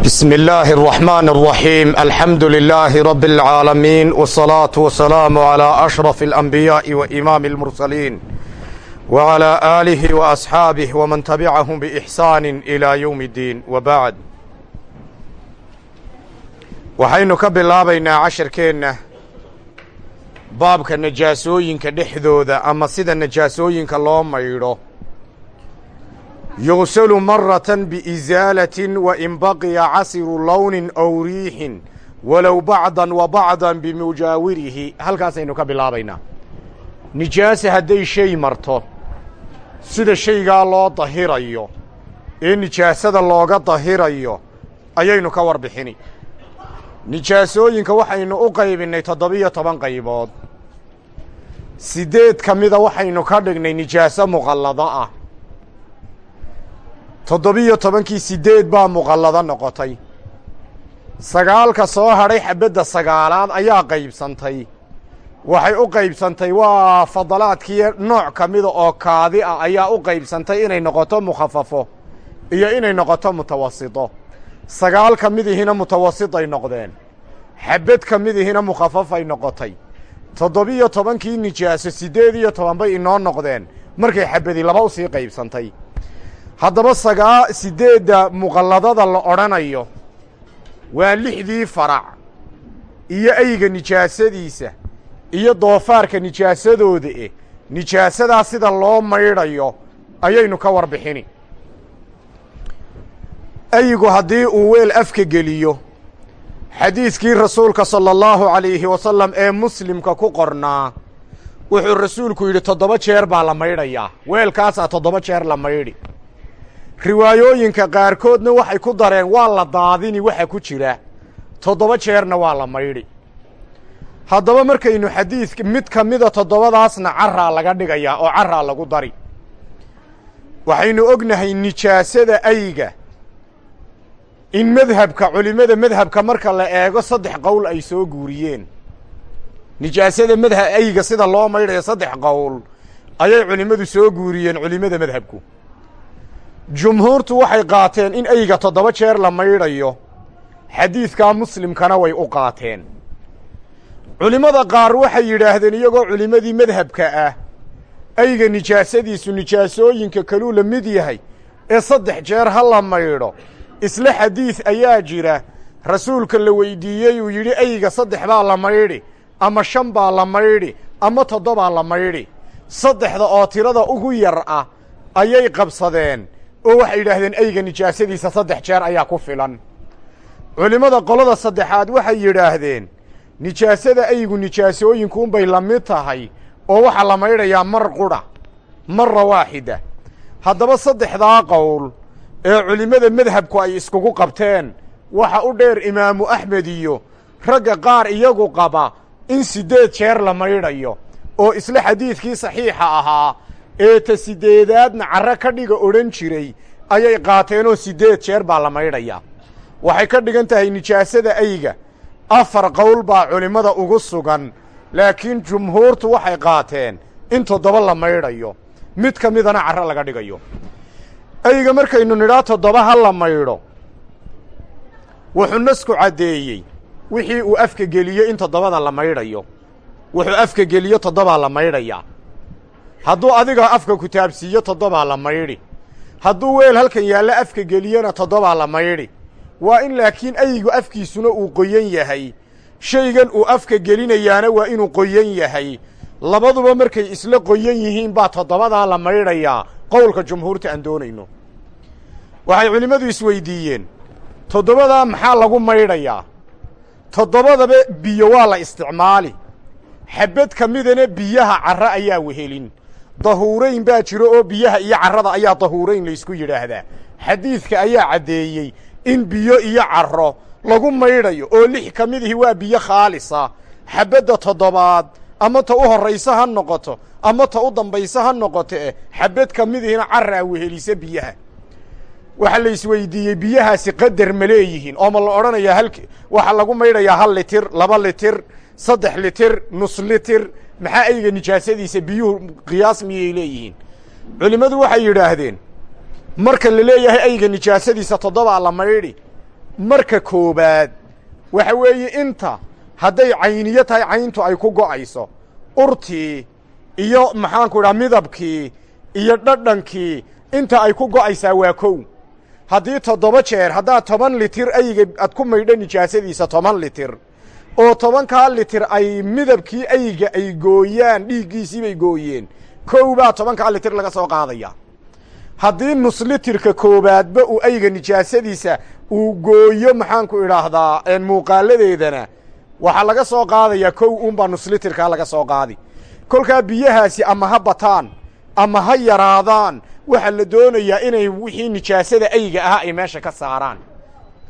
بسم الله الرحمن الرحيم الحمد لله رب العالمين والصلاة والسلام على أشرف الأنبياء وإمام المرسلين وعلى آله وأصحابه ومن تبعهم بإحسان إلى يوم الدين وبعد waxaynu ka bilaabaynaa casharkeenna baabka najaasooyinka dhexdooda ama sida najaasooyinka loo maydho yugslu maratan biizaalatin wain baqiya casiru lownin ow riixin walow bacdan wa bacdan bimujaawirihi halkaasaynu ka bilaabaynaa nijaasa hadday shay marto sida shaygaa loo dahirayo ee nijaasada looga dahirayo ayaynu ka warbixini nijaasooyinka waxaynu u qaybinnay toddobiyo toban qaybood siddeed ka mida waxaynu ka dhignay nijaaso muqallado ah toddobiyo tobankii siddeed baa muqallado noqotay. Sagaalka soo hadhay xabbadda sagaalaad ayaa qaybsantay. Waxay u qaybsantay waa fadalaadkii nooc ka mida oo kaadi ah ayaa u qaybsantay inay noqoto mukhafafo iyo inay noqoto mutawasito. Sagaal ka midihina mutawasitay noqdeen. Xabbad ka midihina mukhafafay noqotay. Toddobiyo tobankii nijaaso siddeed iyo toban bay inoo noqdeen. Markay xabbadi laba u sii qaybsantay haddaba sagaa siddeedda muqalladada la odhanayo waa lixdii farac. Iyo eyga nijaasadiisa iyo doofaarka nijaasadooda eh nijaasadaa sida loo maydhayo ayaynu ka warbixini. Eygu haddii uu weel afka geliyo xadiidkii rasuulka sala allahu calayhi wasalam ee muslimka ku qornaa wuxuu rasuulku yidhi toddoba jeer baa la maydhayaa. Weelkaasaa toddoba jeer la maydhi riwaayooyinka qaarkoodna waxay ku dareen waa la daadini waxa ku jira. Toddoba jeerna waa la maydhi. Haddaba markaynu xadiidka mid ka mida toddobadaasna carraa laga dhigayaa oo carraa lagu dari. Waxaynu ognahay nijaasada ayga in madhabka culimmada madhabka marka la eego saddex qowl ay soo guuriyeen. Nijaasada madha ayga sida loo maydhayo saddex qowl ayay culimmadu soo guuriyeen culimmada madhabku jumhuurtu waxay qaateen in ayga toddoba jeer la maydhayo. Xadiidkaa muslimkana way u qaateen. Culimmada qaar waxay yidhaahdeen iyagoo culimmadii madhabka ah ayga nijaasadiisu nijaasooyinka kaluu la mid yahay ee saddex jeer ha la maydho. Isla xadiid ayaa jira rasuulka la weydiiyey uu yidhi ayga saddex baa la maydhi ama shan baa la maydhi ama toddobaa la maydhi. Saddexda oo tirada ugu yar ah ayay qabsadeen oo waxay yidhaahdeen ayga nijaasadiisa saddex jeer ayaa ku filan. Culimmada qolada saddexaad waxay yidhaahdeen nijaasada aygu nijaasooyinkuunbay la mid tahay oo waxaa la maydhayaa mar qudha marra waaxida haddaba saddexdaa qowl ee culimmada madhabku ay iskugu qabteen waxa u dheer imaamu axmed iyo ragga qaar iyagu qaba in siddeed jeer la maydhayo oo isla xadiidkii saxiixa ahaa ee ta siddeedaadna carro ka dhiga odhan jiray ayay qaateenoo siddeed jeer baa la maydhayaa. Waxay ka dhigan tahay nijaasada ayga afar qowl baa culimmada ugu sugan laakiin jumhuurtu waxay qaateen in toddoba la maydhayo. Mid ka midana carro laga dhigayo. Ayga markaynu nidhaa toddoba ha la maydho wuxuu nasku caddeeyey wixii uu afka geliyo in toddobada la maydhayo. Wuxuu afka geliyo toddobaa la maydhayaa hadduu adiga afka kutaabsiiyo toddobaa la maydhi hadduu weel halkan yaallo afka geliyona toddobaa la maydhi waa in laakiin aygu afkiisuna uu qoyan yahay. Shaygan uu afka gelinayaana waa inuu qoyan yahay. Labaduba markay isla qoyan yihiin baa toddobadaa la maydhayaa qowlka jumhuurta aan doonayno. Waxay culimmadu isweydiiyeen. Toddobadaa maxaa lagu maydhayaa toddobadaba biyo waa la isticmaali. Xabbad ka midana biyaha carro ayaa wehelin dahuurayn baa jiro oo biyaha iyo carrada ayaa dahuurayn laysku yidhaahdaa. Xadiidka ayaa caddeeyey in biyo iyo carro lagu maydhayo oo lix ka midihi waa biyo khaalisa. Xabbadda toddobaad ama ta u horraysa ha noqoto ama ta u dambaysa ha noqoto eh xabbad ka midihina carraa wehelisa biyaha. Waxaa la isweydiiyey biyahaasi qadar ma leeyihiin. Oo ma la odhanayaa hal waxaa lagu maydhayaa hal litir laba litir saddex litir nus litir maxaa ayga nijaasadiisa biyuhu qiyaas miyay leeyihiin? Culimmadu waxay yidhaahdeen marka la leeyahay ayga nijaasadiisa toddobaa la maydhi marka koobaad waxa weeye inta hadday cayniyo tahay cayntu ay ku go'ayso. Urtii iyo maxaanku idhaha midabkii iyo dhadhankii inta ay ku go'aysaa waa kow. Haddii toddoba jeer haddaad toban litir ayga aad ku maydho nijaasadiisa toban litir oo tobankaa litir ay midabkii ayga ay gooyaan dhiiggiisii bay gooyeen. Kow baa tobankaa litir laga soo qaadaya. Haddii nus litirka koowaadba uu ayga nijaasadiisa uu gooyo maxaanku idhaahdaa muuqaaladeedana waxaa laga soo qaadayaa kow uunbaa nus litirkaa laga soo qaadi. Kolkaa biyahaasi ama ha bataan ama ha yaraadaan waxaa la doonayaa inay wixii nijaasada ayga ahaa ay meesha ka saaraan.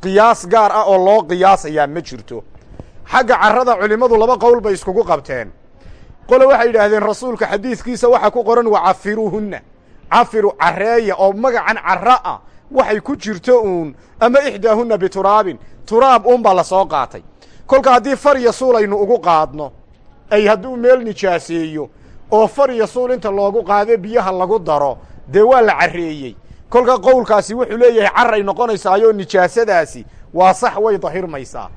Qiyaas gaar ah oo loo qiyaasayaa ma jirto xagga carrada culimmadu laba qowl bay iskugu qabteen. Qole waxay yidhaahdeen rasuulka xadiidkiisa waxaa ku qoran wacafiruuhunna cafiru carreeya oo magacan carra ah. Waxay ku jirto uun ama ixdaahunna bituraabin. Turaab uunbaa la soo qaatay. Kolka haddii far iyo suul aynu ugu qaadno ay hadduu meel nijaaseeyo oo far iyo suul inta loogu qaado biyaha lagu daro dee waa la carreeyey. Kolka qowlkaasi wuxuu leeyahay carray noqonaysaayoo nijaasadaasi waa sax way dahirmaysaa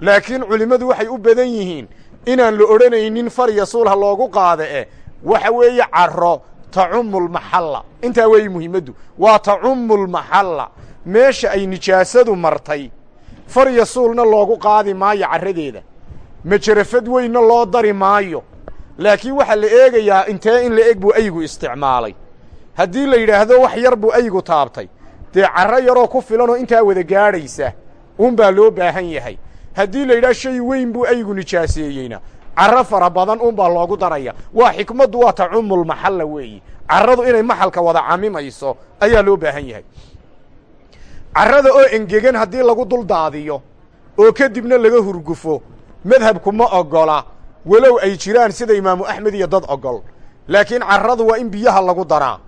laakiin culimmadu waxay u badan yihiin inaan la odhanaynin far iyo suul ha loogu qaada eh. Waxa weeye carro tacumulmaxalla intaa weeye muhiimaddu waa tacumulmaxalla meesha ay nijaasadu martay far iyo suulna loogu qaadi maayo carradeeda. Majarafad weynna loo dari maayo. Laakiin waxaa la eegayaa intee in la eg buu aygu isticmaalay. Haddii la yidhaahdo wax yar buu aygu taabtay. Dee carro yaroo ku filanoo intaa wada gaadhaysa uunbaa loo baahan yahay haddii la yidhaha shay weyn buu aygu nijaaseeyeyna. Carro fara badan uunbaa loogu daraya. Waa xikmaddu waa tacumulmaxalla weeyi. Carradu inay maxalka wada camimayso ayaa loo baahan yahay. Carrada oo engegan haddii lagu dul daadiyo oo kadibna laga hurgufo madhabku ma oggola walow ay jiraan sida imaamu axmed iyo dad ogol. Laakiin carradu waa in biyaha lagu daraa.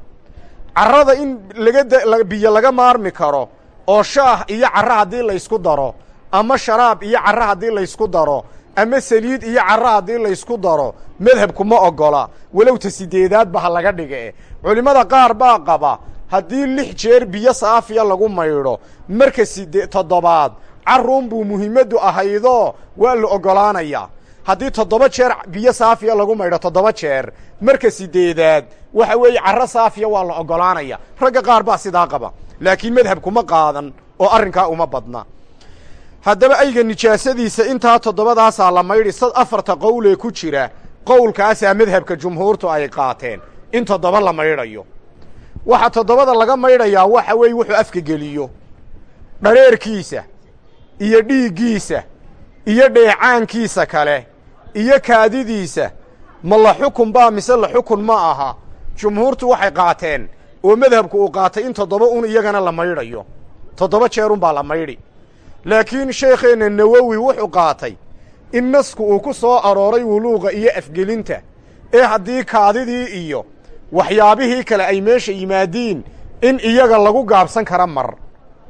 Carrada in laga biyo laga maarmi karo oo shaah iyo carro haddii laysku daro ama sharaab iyo carro haddii laysku daro ama saliid iyo carro haddii laysku daro madhabku ma oggola walow ta sideedaadba ha laga dhige culimmada qaar baa qaba haddii lix jeer biyo saafiya lagu maydho marka side toddobaad carruun buu muhiimaddu ahaydoo waa la oggolaanayaa haddii toddoba jeer biyo saafiya lagu maydho toddoba jeer marka sideedaad waxa weeye carro saafiya waa la oggolaanaya ragga qaar baa sidaa qaba laakiin madhabkuma qaadan oo arrinkaa uma badna haddaba ayga nijaasadiisa intaa toddobadaasaa la maydhi sad afarta qowlee ku jira qowlkaasaa madhabka jumhuurtu ay qaateen. In toddoba la maydhayo waxa toddobada laga maydhayaa waxa weeye wuxuu afka geliyo. Dhareerkiisa iyo dhiiggiisa iyo dheecaankiisa kale iyo kaadidiisa. Ma la xukun baa mise la xukun ma aha. Jumhuurtu waxay qaateen oo madhabku uu qaatay in toddoba un iyagana la maydhayo toddoba jeerun baa la maydhi laakiin sheekheenna nawowi wuxuu qaatay in nasku uu ku soo arooray wuluuqa iyo afgelinta ee haddii kaadidii iyo waxyaabihii kale ay meesha yimaadiin in iyaga lagu gaabsan kara mar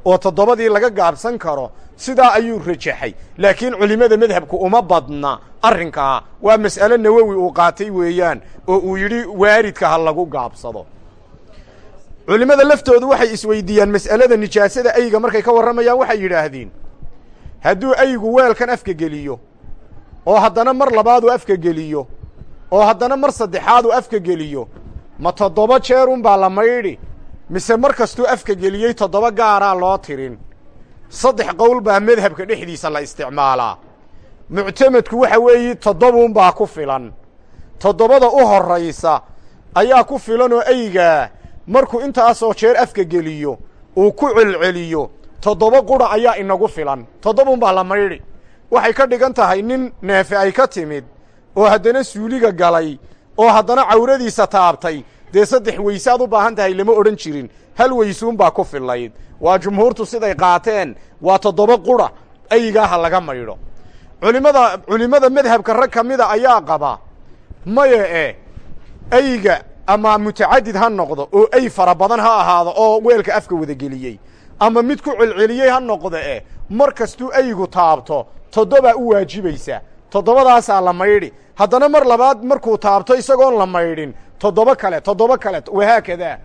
oo toddobadii laga gaabsan karo sidaa ayuu rajaxay. Laakiin culimmada madhabku uma badna arrinkaa. Waa mas'ale nawowi uu qaatay weeyaan oo uu yidhi waaridka ha lagu gaabsado culimmada laftoodu waxay isweydiiyaan mas'alada nijaasada ayga markay ka warramayaan waxay yidhaahdeen hadduu aygu weelkan afka geliyo oo haddana mar labaad uu afka geliyo oo haddana mar saddexaad uu afka geliyo ma toddoba jeer unbaa la maydhi mise mar kastuu afka geliyey toddoba gaaraa loo tirin? Saddex qowl baa madhabka dhexdiisa la isticmaalaa. Muctamadku waxa weeye toddobuunbaa ku filan. Toddobada u horraysa ayaa ku filan oo aygaa markuu intaasoo jeer afka geliyo uu ku celceliyo toddoba qudha ayaa inagu filan. Toddobuunbaa la maydhi waxay ka dhigan tahay nin neefe ay ka timid oo haddana suuliga galay oo haddana cawradiisa taabtay. Dee saddex weysaad u baahan tahay lama odhan jirin. Hal weysuunbaa ku fillayd. Waa jumhuurtu siday qaateen waa toddoba qudha aygaaha laga maydho culimmada culimmada madhabka rag ka mida ayaa qaba maya e ayga ama mutacadid ha noqdo oo ay fara badan ha ahaado oo weelka afka wadageliyey ama mid ku celceliyey ha noqdo eh mar kastuu aygu taabto toddobaa u waajibaysa. Toddobadaasaa la maydhi. Haddana mar labaad markuu taabto isagoon la maydhin toddoba kale toddoba kale wahaakadaa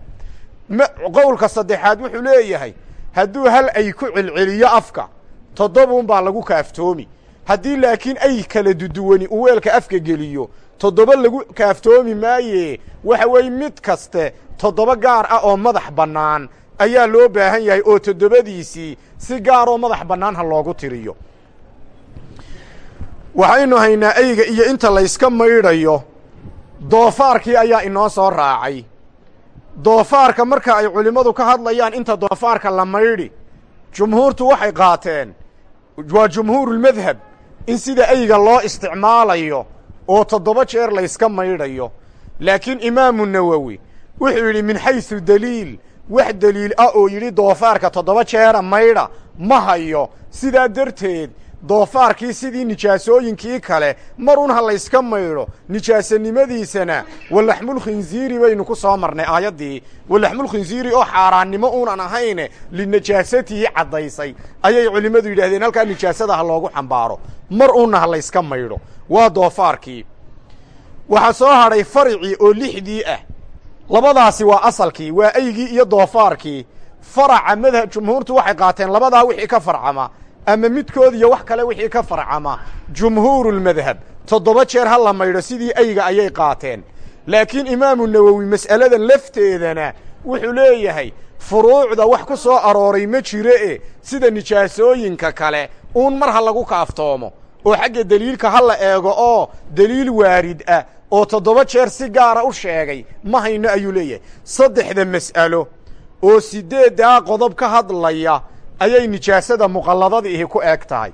qowlka saddexaad wuxuu leeyahay hadduu hal ay ku celceliyo afka toddobuunbaa lagu kaaftoomi. Haddii laakiin ay kala duduwani uu weelka afka geliyo toddoba lagu kaaftoomi maaye waxa weeye mid kaste toddoba gaar ah oo madax bannaan ayaa loo baahan yahay oo toddobadiisii si gaaroo madax bannaan ha loogu tiriyo. Waxaynu haynaa eyga iyo inta layska maydhayo doofaarkii ayaa inoo soo raacay. Doofaarka marka ay culimmadu ka hadlayaan inta doofaarka la maydhi jumhuurtu waxay qaateen waa jumhuurulmadhab in sida eyga loo isticmaalayo oo toddoba jeer layska maydhayo. Laakiin imaamu nawowi wuxuu yidhi min xaysu deliil wax deliil ah oo yidhi doofaarka toddoba jeera maydha ma hayo. Sidaa darteed doofaarkii sidii nijaasooyinkii kale mar un ha layska maydho nijaasanimadiisana walaxmulkhinziiri baynu ku soo marnay aayaddii. Walaxmulkhinziiri oo xaaraannimo uunan ahayne linajaasatihi caddaysay. Ayay culimmadu yidhahdeen halkaa nijaasada ha loogu xambaaro. Mar unna ha layska maydho waa doofaarkii. Waxaa soo hadhay faricii oo lixdii ah. Labadaasi waa asalkii waa eygii iyo doofaarkii. Faraca madhab jumhuurtu waxay qaateen labadaa wixii ka farcama ama midkood iyo wax kale wixii ka farcama. Jumhuurulmadhab toddoba jeer ha la maydho sidii eyga ayay qaateen. Laakiin imaamu nawowi mas'aladan lafteedana wuxuu leeyahay furuucda wax ku soo arooray ma jiro e sida nijaasooyinka kale uun mar ha lagu kaaftoomo. Oo xagga deliilka ha la eego oo deliil waarid ah oo toddoba jeer si gaara u sheegay ma hayno ayuu leeyahay. Saddexda mas'alo oo siddeeddaa qodob ka hadlaya ayay nijaasada muqalladada ihi ku eeg tahay.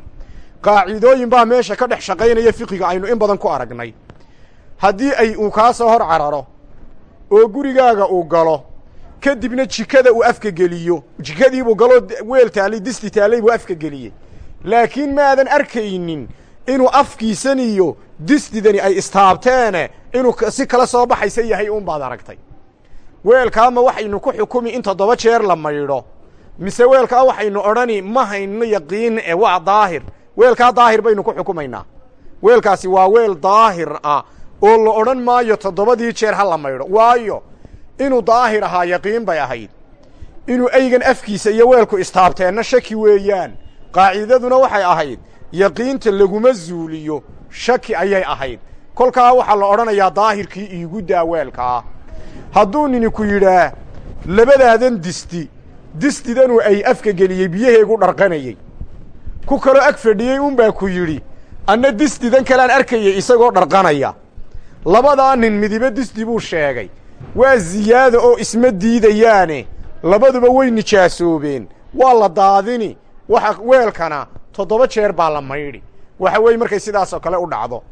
Qaacidooyin baa meesha ka dhex shaqaynaya fiqiga aynu in badan ku aragnay. Haddii ay uu kaa soo hor cararo oo gurigaaga uu galo kadibna jikada uu afka geliyo jikadiibuu galoo weel taallay disti taallay buu afka geliyey laakiin maadan arkaynin inuu afkiisan iyo distidani ay istaabteene inuu si kala soo baxaysa yahay uunbaad aragtay. Weelkaama waxaynu ku xukumi in toddoba jeer la maydho mise weelkaa waxaynu odhani ma hayno yaqiin e waa daahir. Weelkaa daahir baynu ku xukumaynaa. Weelkaasi waa weel daahir ah oo la odhan maayo toddobadii jeer ha la maydho. Waayo inuu daahir ahaa yaqiin bay ahayd. Inuu eygan afkiisa iyo weelku istaabteenna shaki weeyaan. Qaacidaduna waxay ahayd yaqiinta laguma zuuliyo shaki ayay ahayd. Kolkaa waxaa la odhanayaa daahirkii iigu daa weelkaa. Hadduu nini ku yidhaah labadaadan disti distidanuu ay afka geliyey biyaheegu dharqanayey. Ku kaloo ag fadhiyey unbaa ku yidhi anna distidan kalean arkayay isagoo dharqanaya. Labadaa nin midiba disti buu sheegay waa ziyaada oo isma diidayaane labaduba way nijaasoobeen waa la daadini waxa weelkana toddoba jeer baa la maydhi. Waxa weeye markay sidaasoo kale u dhacdo.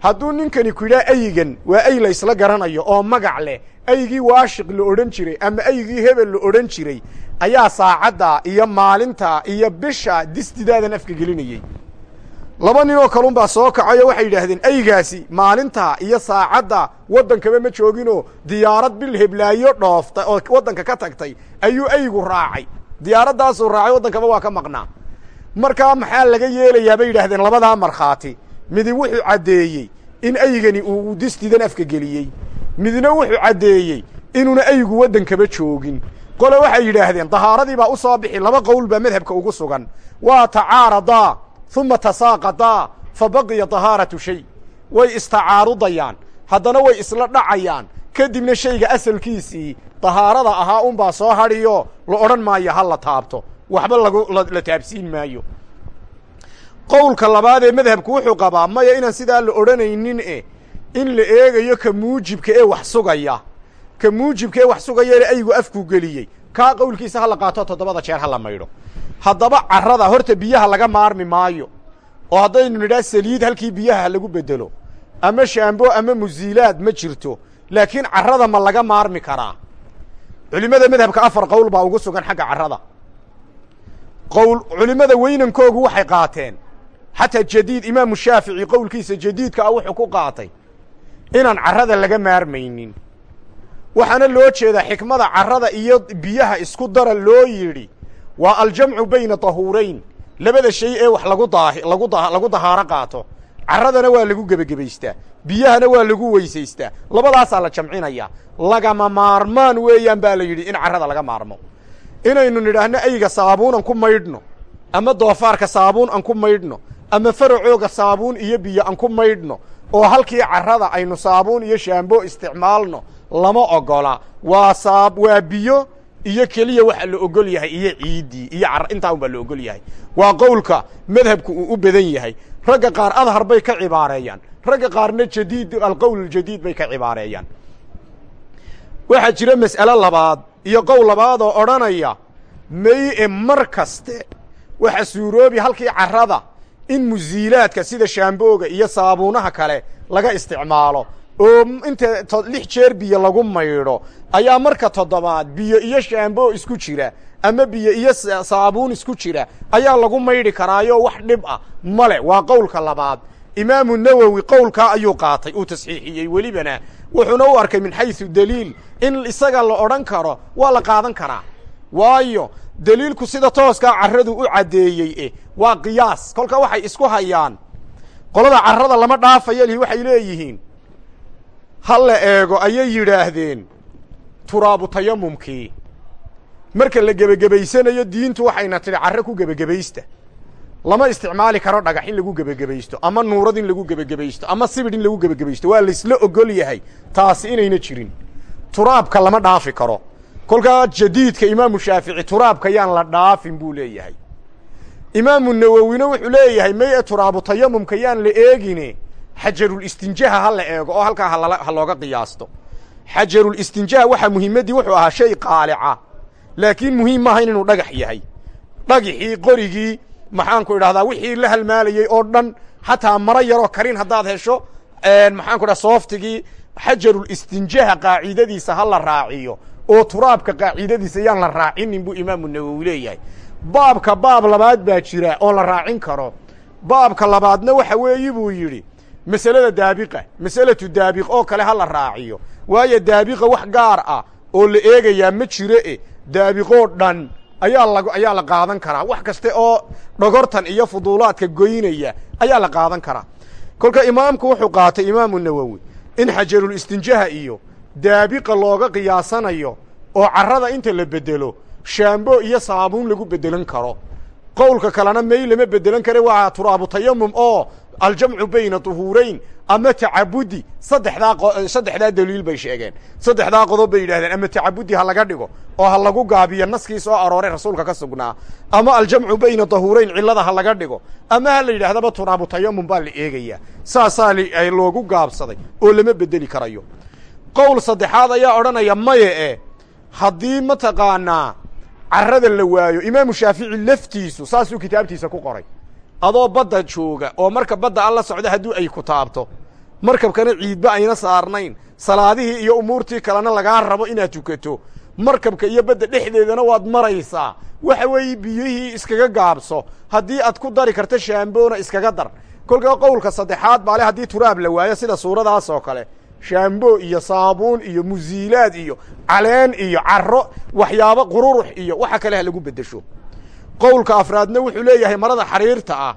Hadduu ninkani ku yidhaha aygan waa ay la ysla garanayo oo magac leh aygii waashiq la odhan jiray ama aygii hebel la odhan jiray ayaa saacadda iyo maalinta iyo bisha distidaadan afka gelinayey laba nin oo kalunbaa soo kacayo waxay yidhaahdeen aygaasi maalinta iyo saacadda waddankaba ma jooginoo diyaarad bil heblaayo dhoofta oo waddanka ka tagtay ayuu aygu raacay. Diyaaraddaasuu raacay waddankaba waa ka maqnaa. Markaa maxaa laga yeelayaa bay yidhaahdeen labadaa markhaati. Midi wuxuu caddeeyey in aygani uu distidan afka geliyey midna wuxuu caddeeyey inuuna aygu waddankaba joogin. Qole waxay yidhaahdeen dahaaradii baa u soo bixi laba qowl baa madhabka ugu sugan. Waa tacaaradaa uma tasaaqadaa fa baqiya dahaaratu shay. Way istacaarudayaan haddana way isla dhacayaan. Kadibna shayga asalkiisii dahaarada ahaa unbaa soo hadhiyo la odhan maayo ha la taabto. Waxba lagu la taabsiin maayo. Qowlka labaad ee madhabku wuxuu qabaa maya inaan sidaa la odhanaynin e in la eegayo ka muujibka ee wax sugaya. Ka muujibka ee wax sugayeena aygu afku geliyey. Kaa qowlkiisa ha la qaato toddobada jeer ha la maydho. Haddaba carrada horta biyaha laga maarmi maayo. Oo haddaynu nidhaha saliid halkii biyaha lagu bedelo ama shaambo ama musiilaad ma jirto. Laakiin carrada ma laga maarmi karaa. Culimmada madhabka afar qowl baa ugu sugan xagga carrada. Qowl culimmada weynankoogu waxay qaateen. Xataa jadiid imaamu shaafici qowlkiisa jadiidka ah wuxuu ku qaatay inaan carrada laga maarmaynin. Waxaana loo jeedaa xikmada carrada iyo biyaha isku dara loo yidhi waa aljamcu bayna tahuurayn labada shay ee wax lagu daahi lagu da lagu dahaaro qaato. Carradana waa lagu gebagebaystaa biyahana waa lagu weysaystaa. Labadaasaa la jamcinaya lagama maarmaan weeyaan baa la yidhi in carrada laga maarmo. Inaynu nidhaahno ayga saabuunan ku maydhno ama doofaarka saabuun aan ku maydhno ama faracooga saabuun iyo biyo aan ku maydhno oo halkii carrada aynu saabuun iyo shaambo isticmaalno lama ogola. Waa saab waa biyo iyo keliya waxa la ogol yahay iyo ciiddii iyo car intaa un baa la ogol yahay. Waa qowlka madhabku uu u badan yahay. Ragga qaar adhar bay ka cibaareeyaan. Ragga qaarna jadiid alqowl aljadiid bay ka cibaareeyaan. Waxaa jira mas'alo labaad iyo qowl labaad oo odhanaya may-e mar kaste waxa suuroobi halkii carrada in musiilaadka sida shaambooga iyo saabuunaha kale laga isticmaalo oo inta lix jeer biyo lagu maydho ayaa marka toddobaad biyo iyo shaamboo isku jira ama biyo iyo saabuun isku jira ayaa lagu maydhi karaayo wax dhib ah. Male waa qowlka labaad. Imaamu nawowi qowlkaa ayuu qaatay uu tasxiixiyey welibana. Wuxuuna u arkay min xaysu daliil in isaga la odhan karo waa la qaadan karaa. Waayo daliilku sida tooskaa carradu u caddeeyey eh waa qiyaas. Kolka waxay isku hayaan. Qolada carrada lama dhaafayo lihi waxay leeyihiin. Ha la eego ayay yidhaahdeen. Turaabu tayamumkii marka la gebagebaysanayo diintu waxayna tidhi carre ku gebagebaysta lama isticmaali karo dhagax in lagu gebagebaysto ama nuurad in lagu gebagebaysto ama sibidh in lagu gebagebaysto waa laysla ogol yahay taasi inayna jirin. Turaabka lama dhaafi karo kolkaa jadiidka imaamu shaafici turaabka yaan la dhaafin buu leeyahay. Imaamu nawowina wuxuu leeyahay may-e turaabu tayamumka yaan la eegine xajarulistinjaha ha la eego oo halkaa ha looga qiyaasto. Xajarulistinjaha waxaa muhiimaddii wuxuu ahaa shay qaalica laakiin muhiim maahayn inuu dhagax yahay. Dhagixii qorigii maxaanku idhahdaa wixii la halmaalayey oo dhan xataa maro yaroo karin haddaad hesho maxaanku idhaha sooftigii xajarulistinjaha qaacidadiisa ha la raaciyo oo turaabka qaacidadiisa yaan la raacinin buu imaamu nawowi leeyahay. Baabka baab labaad baa jira oo la raacin karo. Baabka labaadna waxa weeyi buu yidhi masalada daabiqa masalatu daabiq oo kale ha la raaciyo. Waayo daabiqa wax gaar ah oo la eegayaa ma jiro e daabiqoo dhan ayaa la ayaa la qaadan karaa. Wax kaste oo dhogortan iyo fuduulaadka goynaya ayaa la qaadan karaa. Kolka imaamku wuxuu qaatay imaamu nawowi in xajarulistinjaha iyo daabiqa looga qiyaasanayo oo carrada inta la bedelo shaambo iyo saabuun lagu bedelan karo. Qowlka kalena may lama bedelan kare waa turaabu tayamum oo aljamcu bayna duhuurayn ama tacabudi. Saddexdaa saddexdaa daliil bay sheegeen. Saddexdaa qodob bay yidhahdeen ama tacabudi ha laga dhigo oo ha lagu gaabiyo naskii soo arooray rasuulka ka sugnaa ama aljamcu bayna dahuurayn cillada ha laga dhigo ama ha la turaabu tayamum baa la eegayaa. Saasaa loogu gaabsaday oo lama bedeli karayo qowl saddexaad ayaa odhanaya maye e haddii mataqaanaa carrada la waayo imaamu shaafici laftiisu saasuu kitaabtiisa ku qoray. Adoo badda jooga oo marka badda alla socda hadduu ay ku taabto markabkana ciidba ayna saarnayn. Salaadihii iyo umuurtii kalena lagaa rabo inaad tukato. Markabka iyo badda dhexdeedana waad maraysaa. Waxa weeye biyihii iskaga gaabso. Haddii aad ku dari karto shaamboona iskaga dar. Kolkaa qowlka saddexaad baale haddii turaab la waayo sida suuradaas oo kale shaambo iyo saabuun iyo musiilaad iyo caleen iyo carro waxyaabo qururux iyo waxa kale ha lagu beddesho. Qowlka afraadna wuxuu leeyahay marada xariirta ah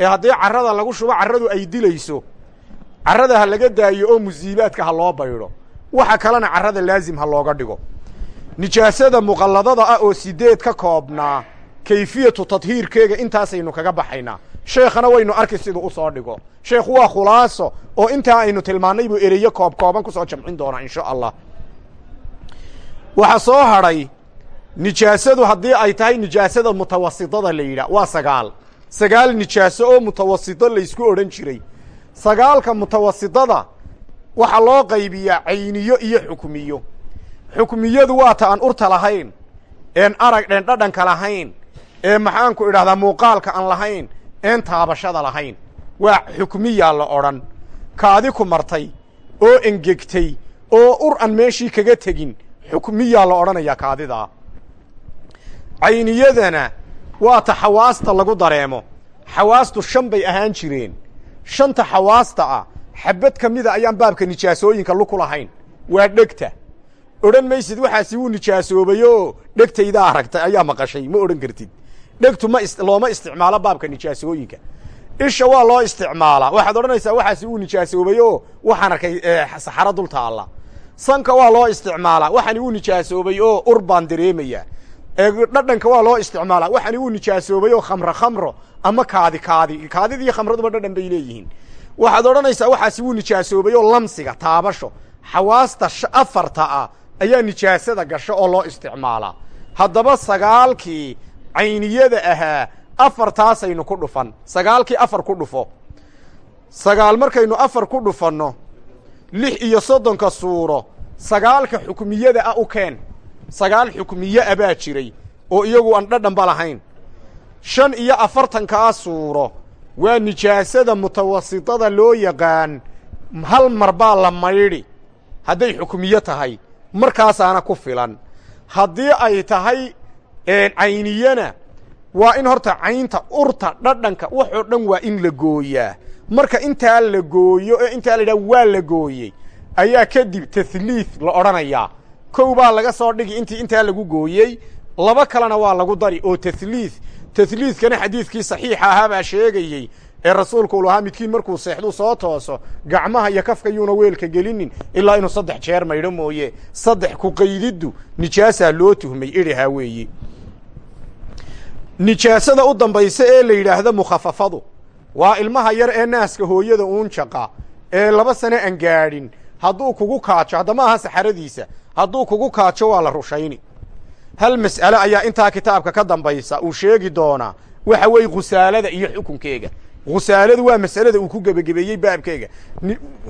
ee haddii carrada lagu shubo carradu ay dilayso carrada ha laga daayo oo musiilaadka ha loo baydho waxa kalena carrada laazim ha looga dhigo. Nijaasada muqalladada ah oo sideed ka koobnaa kayfiyatu tadhiirkeega intaasaynu kaga baxaynaa sheekhana waynu arki siduu u soo dhigo. Sheekhu waa khulaaso oo intaa aynu tilmaannay buu ereyo koob kooban ku soo jamcin doonaa insha allah. Waxaa soo hadhay nijaasadu haddii ay tahay nijaasada mutawasitada la yidhaah waa sagaal. Sagaal nijaaso oo mutawasito laysku odhan jiray. Sagaalka mutawasitada waxaa loo qaybiyaa cayniyo iyo xukmiyo xukmiyadu waa ta aan urta lahayn een arag een dhadhanka lahayn ee maxaanku idhahdaa muuqaalka aan lahayn een taabashada lahayn waa xukmiyaa la odhan. Kaadi ku martay oo engegtay oo ur aan meeshii kaga tegin xukmiyaa la odhanayaa kaadidaa cayniyadana waa ta xawaasta lagu dareemo. Xawaastu shan bay ahaan jireen. Shanta xawaasta ah xabad ka mida ayaan baabka nijaasooyinka luku lahayn. Waa dhegta. Odhan maysid waxaasi wuu nijaasoobayoo dhegtaydaa aragtay ayaa maqashay ma odhan kartid dhegtu ma looma isticmaalo baabka nijaasooyinka isha waa loo isticmaalaa. Waxaad odhanaysaa waxaasi wuu nijaasoobayoo waxaan arkay saxaro dul taalla sanka waa loo isticmaalaa. Waxani wuu nijaasoobay oo ur baan dareemayaa. Ee dhadhanka waa loo isticmaalaa. Waxani wuu nijaasoobay oo khamro khamro ama kaadi kaadi. Kaadida iyo khamraduba dhadhan bay leeyihiin. Waxaad odhanaysaa waxaasi wuu nijaasoobay oo lamsiga taabasho xawaasta afarta ah ayaa nijaasada gasho oo loo isticmaalaa. Haddaba sagaalkii cayniyada ahaa afartaasaynu ku dhufan. Sagaalkii afar ku dhufo. Sagaal markaynu afar ku dhufanno lix iyo soddonka suuro sagaalka xukmiyada ah u keen. Sagaal xukmiye a baa jiray oo iyagu aan dhadhanba lahayn. Shan iyo afartankaa suuro waa nijaasada mutawasitada loo yaqaan hal mar baa la maydhi. Hadday xukmiye tahay markaasaana ku filan. Haddii ay tahay cayniyana waa in horta caynta urta dhadhanka waxoo dhan waa in la gooyaa. Marka intaa la gooyo ee intaa la yidhaha waa la gooyey ayaa kadib tahliid la odhanayaa kow baa laga soo dhigi intii intaa lagu gooyey laba kalena waa lagu dari oo tahliid tahliidkana xadiidkii saxiixa ahaa baa sheegayey ee rasuulku u lahaa midkiin markuu seexduu soo tooso gacmaha iyo kafka yuuna weelka gelinin ilaa inuu saddex jeer maydho mooye. Saddex ku qaydiddu nijaasaa loo tuhmay idhahaa weeye nijaasada u dambaysa ee la yidhaahdo mukhafafadu. Waa ilmaha yar ee naaska hooyada uun jaqa ee laba sane aan gaadhin. Hadduu kugu kaajo haddama aha saxaradiisa hadduu kugu kaajo waa la rushayni. Hal mas'ale ayaa intaa kitaabka ka dambaysa uu sheegi doonaa waxa weeye khusaalada iyo xukunkeega. Khusaaladu waa mas'alada uu ku gebagabeeyey baabkeega.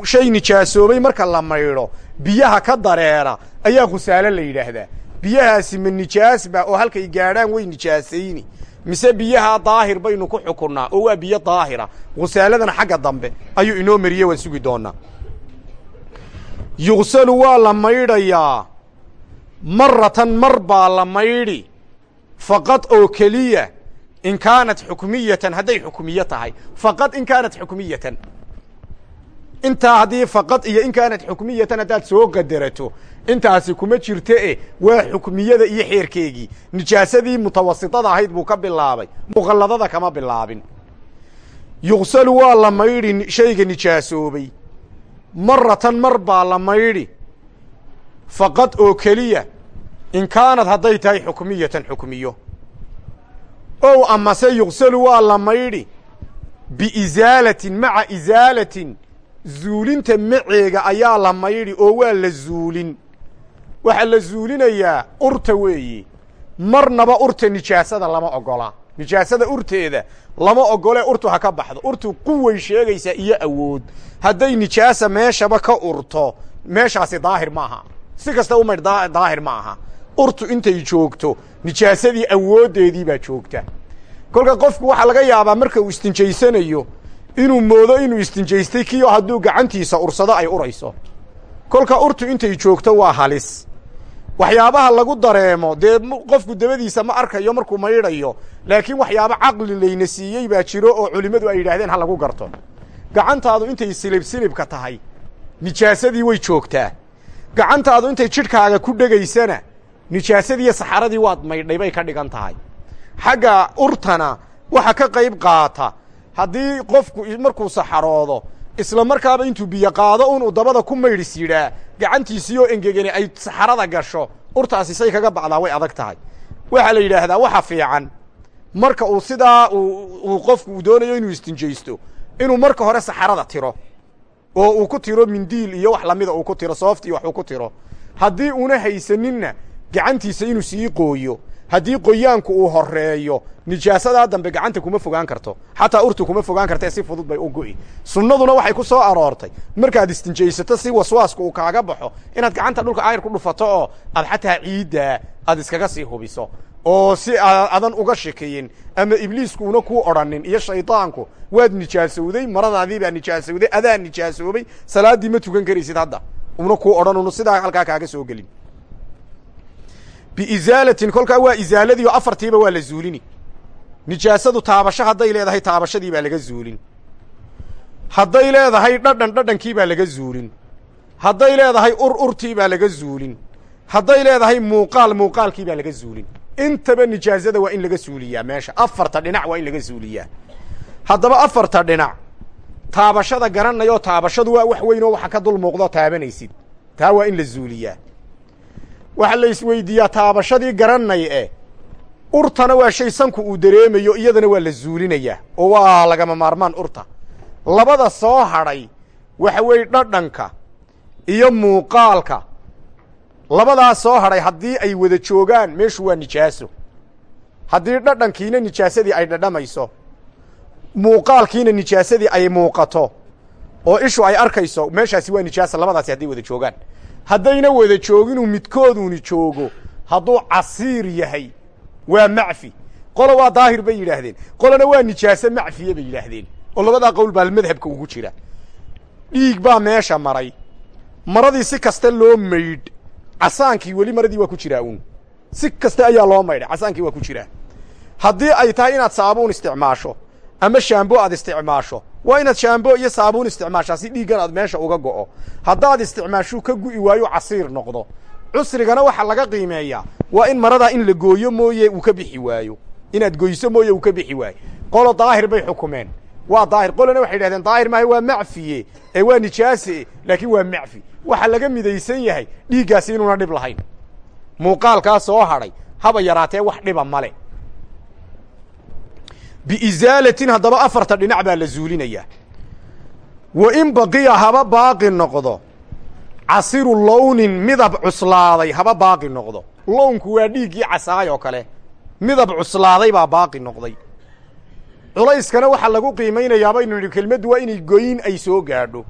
Shay nijaasoobay marka la maydho biyaha ka dareera ayaa khusaalo la yidhaahdaa biyahaasi ma nijaasba oo halkay gaadhaan way nijaasayni mise biyaha daahir baynu ku xukunnaa oo waa biyo daahira. Khusaaladana xagga dambe ayuu inoo mariye waan sugi doonaa yuqsalu waa la maydhayaa. Maratan mar baa la maydhi. Faqad oo keliya in kaanat xukmiyatan hadday xukmiye tahay. Faqad in kaanat xukmiyatan intaa haddii faqad iyo in kaanat xukmiyatan haddaad soo qadarato intaasi kuma jirto e waa xukmiyada iyo xeerkeegii nijaasadii mutawasitada ahayd buu ka bilaabay muqalladada kama bilaabin. Yuqsalu waa la maydhi shayga nijaasoobay. Maratan mar baa la maydhi faqad oo keliya in kaanad hadday tahay xukmiyatan xukmiyo. Ow amase yuqsalu waa la maydhi biisaalatin maca isaalatin zuulinta maceega ayaa la maydhi oo waa la zuulin. Waxaa la zuulinayaa urta weeyi. Marnaba urta nijaasada lama ogola. Nijaasada urteeda lama ogole urtu ha ka baxdo. Urtu quway sheegaysaa iyo awood. Hadday nijaasa meeshaba ka urto meeshaasi daahir maaha si kasta u maydh daahir ma aha. Urtu intay joogto nijaasadii awooddeedii baa joogta. Kolka qofku waxaa laga yaabaa marka uu istinjaysanayo inuu moodo inuu istinjaystay kiyo hadduu gacantiisa ursado ay urayso. Kolka urtu intay joogto waa halis. Waxyaabaha lagu dareemo dee qofku dabadiisa ma arkayo markuu maydhayo laakiin waxyaabo caqli layna siiyey baa jiro oo culimmadu ay yidhaahdeen ha lagu garto. Gacantaadu intay silib silibka tahay. Nijaasadii way joogtaa. Gacantaadu intay jidhkaaga ku dhegaysana nijaasadiiyo saxaradii waad maydhay bay ka dhigan tahay. Xagga urtana waxa ka qayb qaata haddii qofku markuu saxaroodo isla markaaba intuu biyo qaado un uu dabada ku maydhis yidhaa gacantiisii oo engegani ay saxarada gasho urtaasi say kaga bacdaa way adag tahay. Waxaa la yidhaahdaa waxa fiican. Marka uu sidaa uu qofku uu doonayo inuu istinjaysto inuu marka hore saxarada tiro oo uu ku tiro mindiil iyo wax lamida uu ku tiro soofti wax uu ku tiro. Haddii uuna haysaninna gacantiisa inuu sii qooyo haddii qoyaanku uu horeeyo nijaasadaa dambe gacanta kuma fogaan karto. Xataa urtu kuma fogaan kartae si fudud bay u go'i. Sunnaduna waxay ku soo aroortay. Markaad istinjaysato si waswaasku uu kaaga baxo inaad gacanta dhulka ayr ku dhufato oo aad xataa ciiddaa aad iskaga sii hubiso. Oo si adan uga shekeyin ama ibliisku una kuu odhanin iyo shaydaanku waad nijaasowday maradaadii baa nijaasowday adaa nijaasoobay salaaddii ma tukan karaysid hadda. Una kuu odhan unu sidaa halkaa kaaga soo gelin biisaalatin kolkaa waa isaaladii oo afartiiba waa la zuulini. Nijaasadu taabasho hadday leedahay taabashadii baa laga zuulin. Hadday leedahay dhadhan dhadhankii baa laga zuulin. Hadday leedahay ur urtii baa laga zuulin. Hadday leedahay muuqaal muuqaalkii baa laga zuulin. Intaba nijaasada waa in laga suuliyaa meesha. Afarta dhinac waa in laga suuliyaa haddaba afarta dhinac taabashada garanayoo taabashadu waa wax weyn oo waxa ka dul muuqdoo taabanaysid. Taa waa in la zuuliyaa waxaa la isweydiiyaa taabashadii garanay e urtana waa shay sanku uu dareemayo iyadana waa la zuulinayaa oo waa lagama maarmaan urta. Labada soo hadhay waxa weeye dhadhanka iyo muuqaalka. Labadaas soo hadhay haddii ay wada joogaan meeshu waa nijaaso. Haddii dhadhankiina nijaasadii ay dhadhamayso muuqaalkiina nijaasadii ay muuqato oo ishu ay arkayso meeshaasi waa nijaasa labadaasi hadday wada joogaan haddayna wada jooginuu midkooduni joogo hadduu casiir yahay waa macfi. Qola waa daahir bay yidhaahdeen. Qolana waa nijaase macfiye bay yidhaahdeen. Oo labadaa qowl baa madhabka ugu jira. Dhiig baa meesha maray. Maradii si kasta loo maydh casaankii weli maradii waa ku jiraa uun. Si kasta ayaa loo maydhay casaankii waa ku jiraa. Haddii ay tahay inaad saabuun isticmaasho ama shaambo aad isticmaasho waa inaad shaambo iyo saabuun isticmaashaa si dhiiggan aad meesha uga go'o. Haddaad isticmaashuu ka gu'i waayo casiir noqdo. Cusrigana waxaa laga qiimeeyaa. Waa in maradaa in la gooyo mooye uu ka bixi waayo. Inaad goyso mooye uu ka bixi waayo. Qolo daahir bay xukumeen. Waa daahir. Qolona waxay yidhahdeen daahir maaha waa macfiye. Ee waa nijaase laakiin waa macfi. Waxaa laga midaysan yahay dhiiggaasi inuuna dhib lahayn. Muuqaalkaa soo hadhay haba yaraatee wax dhiba male biisaalatin haddaba afarta dhinac baa la zuulinayaa wa in baqiya haba baaqi noqdo casiru lownin midab cuslaaday haba baaqi noqdo. Lownku waa dhiiggii casaay oo kale midab cuslaaday baa baaqi noqday. Culayskana waxaa lagu qiimaynayaa baynu nidhi kelmaddu waa inay goyin ay soo gaadho.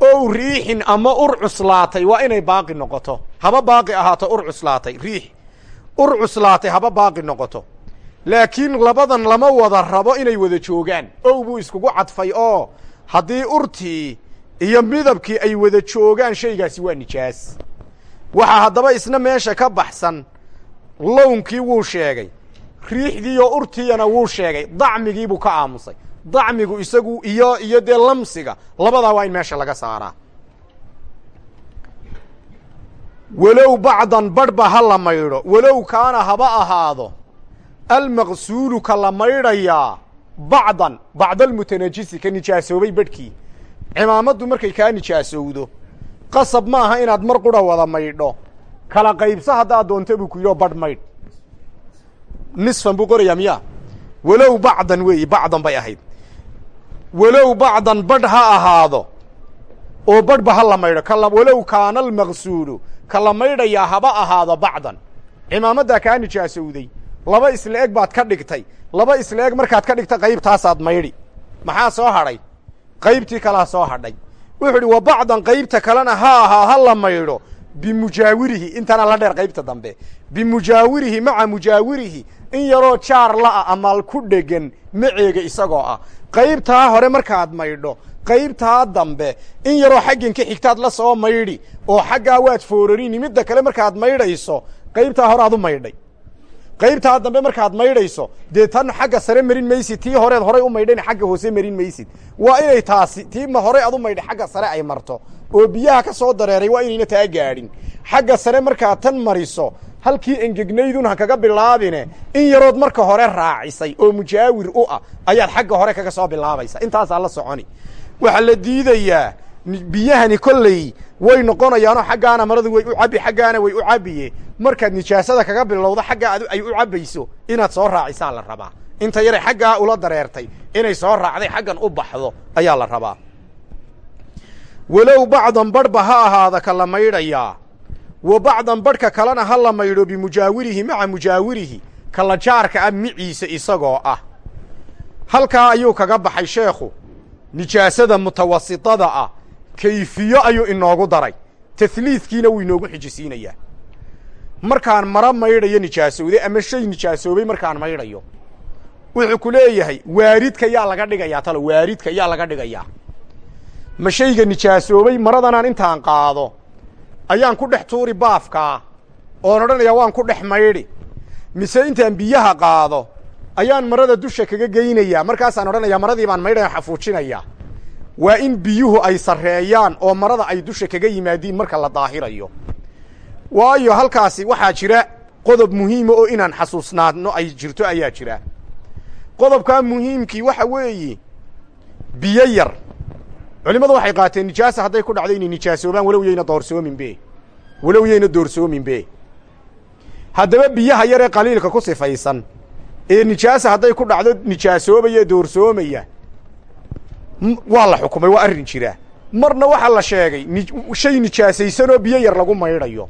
Ow riixin ama ur cuslaatay waa inay baaqi noqoto. Haba baaqi ahaato ur cuslaatay riix. Ur cuslaatay haba baaqi noqoto laakiin labadan lama wada rabo inay wada joogaan. Ow buu iskugu cadfay oo haddii urtii iyo midabkii ay wada joogaan shaygaasi waa nijaas. Waxaa haddaba isna meesha ka baxsan lownkii wuu sheegay. Riixdiiyo urtiyana wuu sheegay. Dacmigiibuu ka aamusay. Dacmigu isagu iyo iyo dee lamsiga labadaa waa in meesha laga saaraa. Walow bacdan badhba ha la maydho. Walow kaana haba ahaado almaqsuulu ka la maydhayaa bacdan bacdalmutanajisi ka nijaasoobay badhkii cimaamaddu markay kaa nijaasowdo qasab ma aha inaad mar qura wada maydho kala qaybso haddaad doonto buu ku yidhi badh maydh nisfan buu qorayaa miyaa walow bacdan weeyi bacdan bay ahayd walow bacdan badh ha ahaado oo badhba ha la maydho kala walow kaana almaqsuulu ka la maydhayaa haba ahaado bacdan cimaamaddaa kaa nijaasowday laba isla eg baad ka dhigtay. Laba isla eg markaad ka dhigta qaybtaasaad maydhi maxaa soo hadhay? Qaybtii kalaa soo hadhay. Wuxuu idhi wa bacdan qaybta kalena ha ahaa ha la maydho bimujaawirihi intana la dheer qaybta dambe. Bimujaawirihi maca mujaawirihi in yaroo jaar la'a amaal ku dhegan maceega isagoo ah. Qaybtaa hore markaad maydho qaybtaa dambe in yaroo xaggan ka xigtaad la soo maydhi oo xaggaa waad foorarini midda kale markaad maydhayso qaybtaa hore aad u maydhay qaybtaa dambe markaad maydhayso dee tan xagga sare marin maysid tii horeed horay u maydhayna xagga hoose marin maysid. Waa inay taasi tii ma horey aad u maydhay xagga sare ay marto. Oo biyaha ka soo dareeray waa inayna taa gaadhin. Xagga sare markaad tan mariso halkii engegnaydun ha kaga bilaabine in yarood marka hore raacisay oo mujaawir u ah ayaad xagga hore kaga soo bilaabaysa. Intaasaa la soconi. Waxaa la diidayaa biyahani kolley way noqonayaanoo xaggaana maradu way u cabbi xaggaana way u cabbiye. Markaad nijaasada kaga bilowdo xaggaa ay u cabbayso inaad soo raacisaa la rabaa. Inta yaray xaggaa ula dareertay inay soo raacday xaggan u baxdo ayaa la rabaa. Walow bacdan badhba ha ahaada ka la maydhayaa wa bacdan badhka kalena ha la maydho bimujaawirihi maca mujaawirihi kala jaarka ah miciisa isagoo ah. Halkaa ayuu kaga baxay sheekhu. Nijaasada mutawasitada ah kayfiyo ayuu inoogu daray. Tahliidkiina wuu inoogu xijisiinayaa. Markaan mara maydhayo nijaasowday ama shay nijaasoobay markaan maydhayo wuxuu ku leeyahay waaridka yaa laga dhigayaa talo waaridka yaa laga dhigayaa. Ma shayga nijaasoobay maradanaan intaan qaado ayaan ku dhex tuuri baafkaa oon odhanayaa waan ku dhex maydhi. Mise intaan biyaha qaado ayaan marada dusha kaga geynayaa markaasaan odhanayaa maradii baan maydhaya xafuujinayaa waa in biyuhu ay sarreeyaan oo marada ay dusha kaga yimaadiin marka la daahirayo. Waayo halkaasi waxaa jira qodob muhiima oo inaan xasuusnaadno ay jirto ayaa jira. Qodobkaa muhiimkii waxa weeye biyo yar. Culimmadu waxay qaateen nijaasa hadday ku dhacdo inay nijaasoobaan walow yayna doorsoominbe walow yayna doorsoominbe haddaba biyaha yaree qaliilka ku sifaysan. Ee nijaasa hadday ku dhacdo nijaasoobaya doorsoomaya waa la xukumay waa arrin jira. Marna waxaa la sheegay shay nijaasaysanoo biyo yar lagu maydhayo.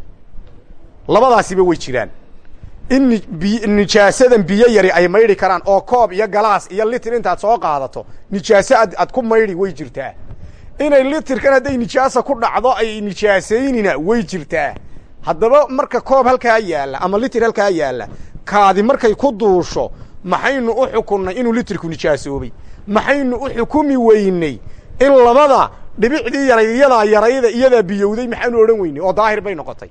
Labadaasiba way jiraan. In nijaasadan biyo yari ay maydhi karaan oo koob iyo galaas iyo litir intaad soo qaadato nijaaso ad ad ku maydhi way jirtaa. Inay litirkan hadday nijaasa ku dhacdo ay nijaasaynina way jirtaa. Haddaba marka koob halkaa yaalla ama litir halkaa yaalla kaadi markay ku duusho maxaynu u xukunnay inuu litirku nijaasoobay maxaynu u xukumi weynay in labada dhibicdii yarayd iyadaa yarayda iyadaa biyowday maxaanu odhan weynay. Oo daahir bay noqotay.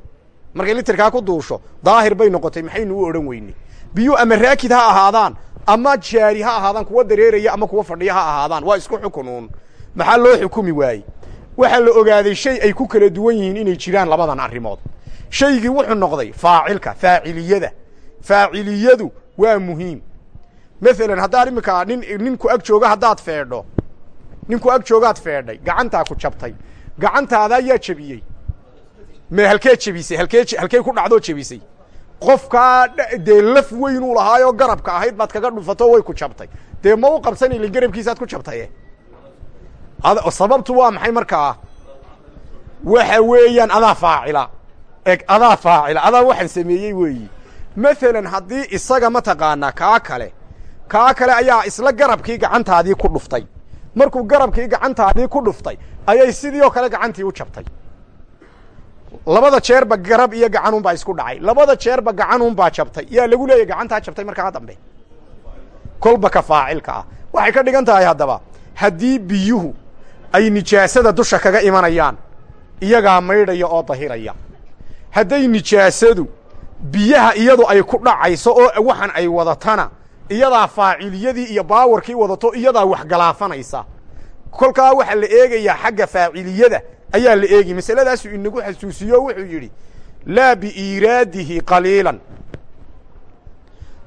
Markay litirkaa ku duusho daahir bay noqotay maxaynu u odhan weynay. Biyuu ama raakid ha ahaadaan ama jaari ha ahaadaan kuwa dareeraya ama kuwa fadhiya ha ahaadaan waa isku xukunuun. Maxaa loo xukumi waayey? Waxaa la ogaaday shay ay ku kala duwan yihiin inay jiraan labadan arrimood. Shaygii wuxuu noqday faacilka faaciliyada. Faaciliyadu waa muhiim maalan haddaad iminkaa nin ninku ag jooga haddaad feedho. Ninku ag joogaad feedhay. Gacantaa ku jabtay. Gacantaada ayaa jebiyey me halkee jebisay halkee halkey ku dhacdoo jebisay qofkaa dee laf weynuu lahaayoo garabka ahayd baad kaga dhufato way ku jabtay. Dee ma u qabsanayli garabkiisaad ku jabtaye sababtu waa maxay markaa waxa weeyaan adaa faacila. Eg adaa faacila. Adaa waxaan sameeyey weeyi. Maalan haddii isaga mataqaanaa kaa kale kaa kale ayaa isla garabkii gacantaadii ku dhuftay. Markuu garabkii gacantaadii ku dhuftay ayay sidii oo kale gacantii u jabtay. Labada jeerba garab iyo gacanunbaa isku dhacay. Labada jeerba gacanunbaa jabtay. Yaa lagu leeyahy gacantaa jabtay markaa dambe? Kolba ka faacilka ah. Waxay ka dhigan tahay haddaba haddii biyuhu ay nijaasada dusha kaga imanayaan iyagaa maydhaya oo dahiraya. Hadday nijaasadu biyaha iyadu ay ku dhacayso oo waxan ay wadatana iyadaa faaciliyadii iyo baawarkii wadato iyadaa wax galaafanaysa. Kolkaa waxaa la eegayaa xagga faaciliyada ayaa la eegi masaladaasuu inagu xasuusiyo wuxuu yidhi laa biiiraadihi qaliilan.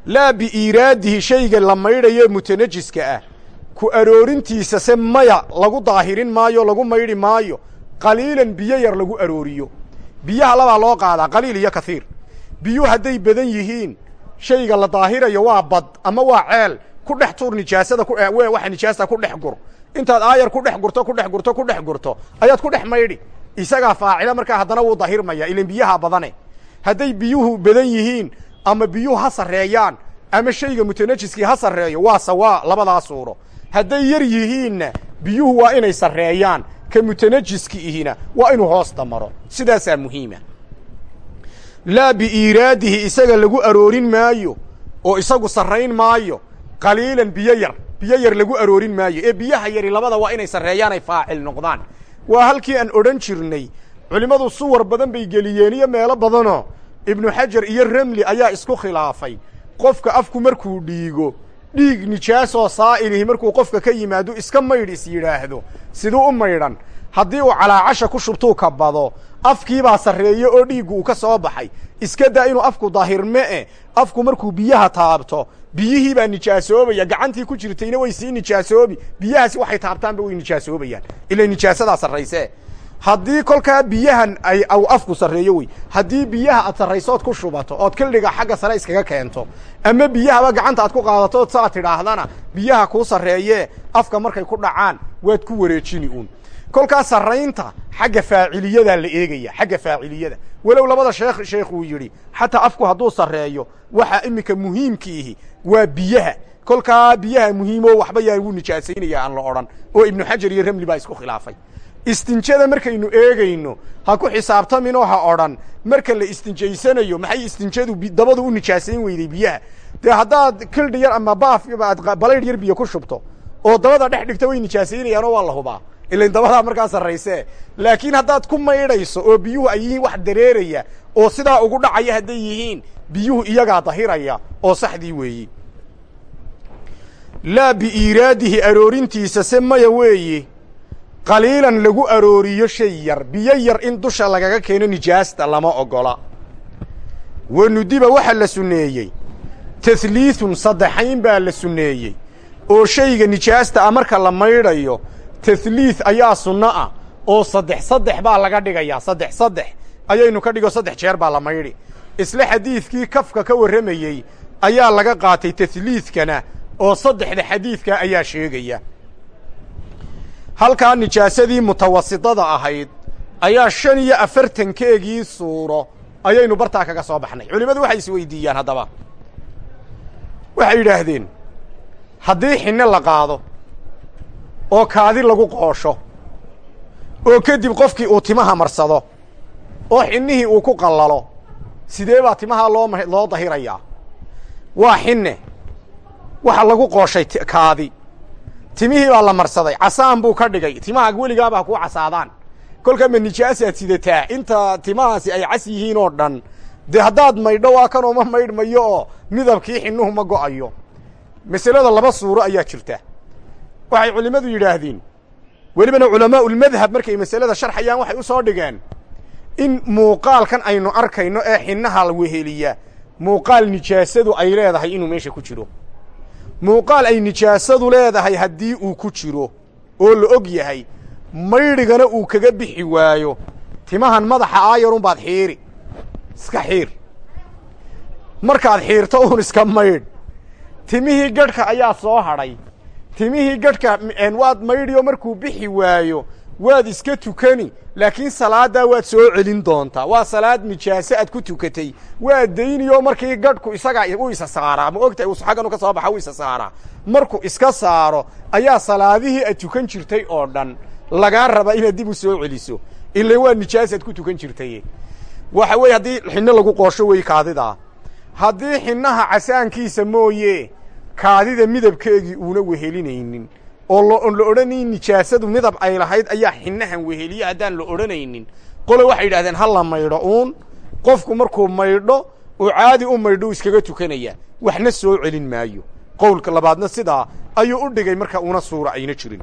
Laa biiiraadihi shayga la maydhayo mutanajiska ah. Ku aroorintiisa se maya lagu daahirin maayo lagu maydhi maayo. Qaliilan biyo yar lagu arooriyo. Biyaha labaa loo qaadaa qaliil iyo kaiir biyuhu hadday badan yihiin shayga la daahirayo waa bad ama waa ceel ku dhex tuur nijaasada waxa nijaasta ku dhex gur. Intaad aayar ku dhex gurto ku dhex gurto ku dhex gurto ayaad ku dhex maydhi. Isagaa faacila markaa haddana wuu dahirmaya ilan biyaha badane. Hadday biyuhu badan yihiin ama biyuhu ha sarreeyaan ama shayga mutanajiskii ha sarreeyo waa sawaa labadaa suuro. Hadday yar yihiinna biyuhu waa inay sarreeyaan ka mutanajiski ihina waa inuu hoosta maro sidaasaa muhiima laa biiiraadihi isaga lagu aroorin maayo oo isagu sarrayn maayo qaliilan biyo yar biyo yar lagu aroorin maayo. Ee biyaha yari labada waa inay sarreeyaan ay faacil noqdaan. Waa halkii aan odhan jirnay culimmadu suwar badan bay geliyeen iyo meelo badanoo. Ibnu xajar iyo remli ayaa isku khilaafay. Qofka afku markuu dhiigo dhiig nijaasoo saa'ilihi markuu qofka ka yimaado iska maydh is yidhaahdo. Siduu u maydhan haddii uu calaacasha ku shubtuu kabado afkiibaa sarreeye oo dhiiggu uu ka soo baxay. Iska daa inuu afku daahirme e afku markuu biyaha taabto biyihii baa nijaasoobaya gacantii ku jirtayna way sii nijaasoobi. Biyahaasi waxay taabtaanba way nijaasoobayaan. Ila nijaasadaa sarrayse. Haddii kolkaa biyahan ay aw afku sarreeyo wey. Haddii biyaha aad sarraysood ku shubato ood kildhiga xagga sare iskaga keento. Ama biyahaba gacanta aad ku qaadato ood saad tidhaahdana biyaha kuu sarreeyee afka markay ku dhacaan waad ku wareejini uun kolkaa sarraynta xagga faaciliyadaa la eegaya xagga faaciliyada. Walow labada sheekh sheekhuu yidhi xataa afku hadduu sarreeyo waxaa iminka muhiimkiihi waa biyaha. Kolkaa biyaha muhiimoo waxba yaan wuu nijaasaynaya aan la odhan oo ibnu xajar iyo remli baa isku khilaafay. Istinjada markaynu eegayno ha ku xisaabtaminoo ha odhan marka la istinjaysanayo maxay istinjadu dabadu u nijaasayn weyday biyaha? Dee haddaad kildhi yar ama baaf aad balaydh yar biyo ku shubto oo dabada dhex dhigto way nijaasaynayaanoo waa la hubaa ilain dabadaa markaa sarrayse. Laakiin haddaad ku maydhayso oo biyuhu ay yihiin wax dareeraya oo sidaa ugu dhacaya hadday yihiin biyuhu iyagaa dahiraya oo saxdii weeyi. Laa biiiraadihi aroorintiisa se maya weeye qaliilan lagu arooriyo shay yar biyo yar in dusha lagaga keeno nijaasta lama ogola. Wanudiba waxaa la sunneeyey. Tahliithun saddexayn baa la sunneeyey. Oo shayga nijaasta ah marka la maydhayo tahliith ayaa sunno ah oo saddex saddex baa laga dhigayaa saddex saddex. Ayaynu ka dhigo saddex jeer baa la maydhi isla xadiidkii kafka ka warramayey ayaa laga qaatay tahliidkana oo saddexda xadiidka ayaa sheegaya. Halkaa nijaasadii mutawasitada ahayd ayaa shan iyo afartankeegii suuro ayaynu bartaa kaga soo baxnay. Culimmadu waxay isweydiiyaan haddaba. Waxay yidhaahdeen haddii xinne la qaado oo kaadi lagu qoosho oo kadib qofkii uu timaha marsado oo xinnihii uu ku qallalo sidee baa timahaa loo loo dahirayaa? Waa xinne. Waxa lagu qooshay kaadi. Timihii baa la marsaday. Casaan buu ka dhigay. Timaha weligaaba kuu casaadaan. Kolkaa ma nijaasaad sidataa. Inta timahaasi ay cas yihiin oo dhan dee haddaad maydho waa kanoo ma maydhmayo oo midabkii xinnuhu ma go'ayo. Masalada laba suuro ayaa jirta waxay culimmadu yidhaahdeen. Welibana culamaa'ulmadhab markay masalada sharxayaan waxay u soo dhigeen. In muuqaalkan aynu arkayno ee xinnaha weheliya muuqaal nijaasadu ay leedahay inuu meesha ku jiro. Muuqaal ay nijaasadu leedahay haddii uu ku jiro oo la og yahay maydhigana uu kaga bixi waayo. Timahan madaxa aayarunbaad xiiri iska xiir. Markaad xiirto uun iska maydh. Timihii gadhka ayaa soo hadhay timihii gadhka waad maydhiyo markuu bixi waayo waad iska tukani laakiin salaaddaa waad soo celin doontaa. Waa salaad nijaaso aad ku tukatay. Waa dayniyo markii gadhku isagaa u isa saaraa. Ma ogtahay xagganu ka soo baxa u isa saaraa. Markuu iska saaro ayaa salaadihii aad tukan jirtay oo dhan. Lagaa rabaa inaad dib u soo celiso. Ila waa nijaas aad ku tukan jirtay. Waxa weeye haddii xinno lagu qoosho wey kaadidaa. Haddii xinnaha casaankiisa mooye kaadida midabkeegii uuna wehelinaynin oo la odhanayn nijaasadu midab ay lahayd ayaa xinnahan weheliye haddaan la odhanaynin. Qole waxay yidhahdeen ha la maydho uun qofku markuu maydho uu caadi u maydho u iskaga tukanaya waxna soo celin maayo. Qowlka labaadna sidaa ayuu u dhigay marka una suura ayna jirin.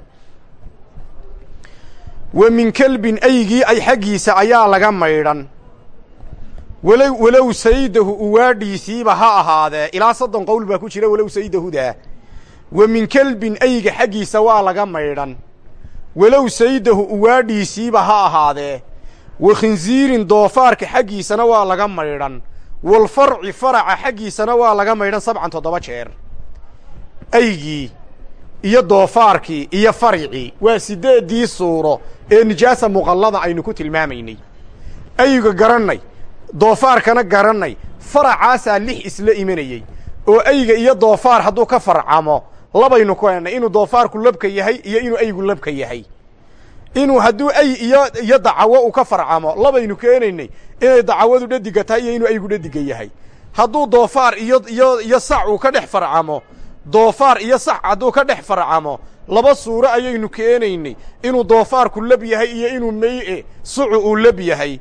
Wa min kelbin aygii ay xaggiisa ayaa laga maydhan walow saydahu uwaadhiisiiba ha ahaadee ilaa soddon qowl baa ku jira walow saydahudaa wa min kelbin ayga xaggiisa waa laga maydhan. Walow saydahu uwaadhiisiiba ha ahaadee wa khinsiirin doofaarka xaggiisana waa laga maydhan. Walfarci faraca xaggiisana waa laga maydhan sabcan toddoba jeer. Aygii iyo doofaarkii iyo faricii waa siddeeddii suuro ee nijaasa muqallada aynu ku tilmaamaynay. Ayga garannay doofaarkana garannay. Faracaasaa lix isla imanayey oo ayga iyo doofaar hadduu ka farcamo labaynu ku hennay inuu doofaarku labka yahay iyo inuu aygu labka yahay. Inuu hadduu ay iyo iyo dacawo uu ka farcamo labaynu keenaynay inay dacawadu dhadiga tahay iyo inuu aygu dhadiga yahay. Hadduu doofaar iyo iyo iyo sac uu ka dhex farcamo doofaar iyo sax hadduu ka dhex farcamo laba suuro ayaynu keenaynay inuu doofaarku lab yahay iyo inuu meye sucu uu lab yahay.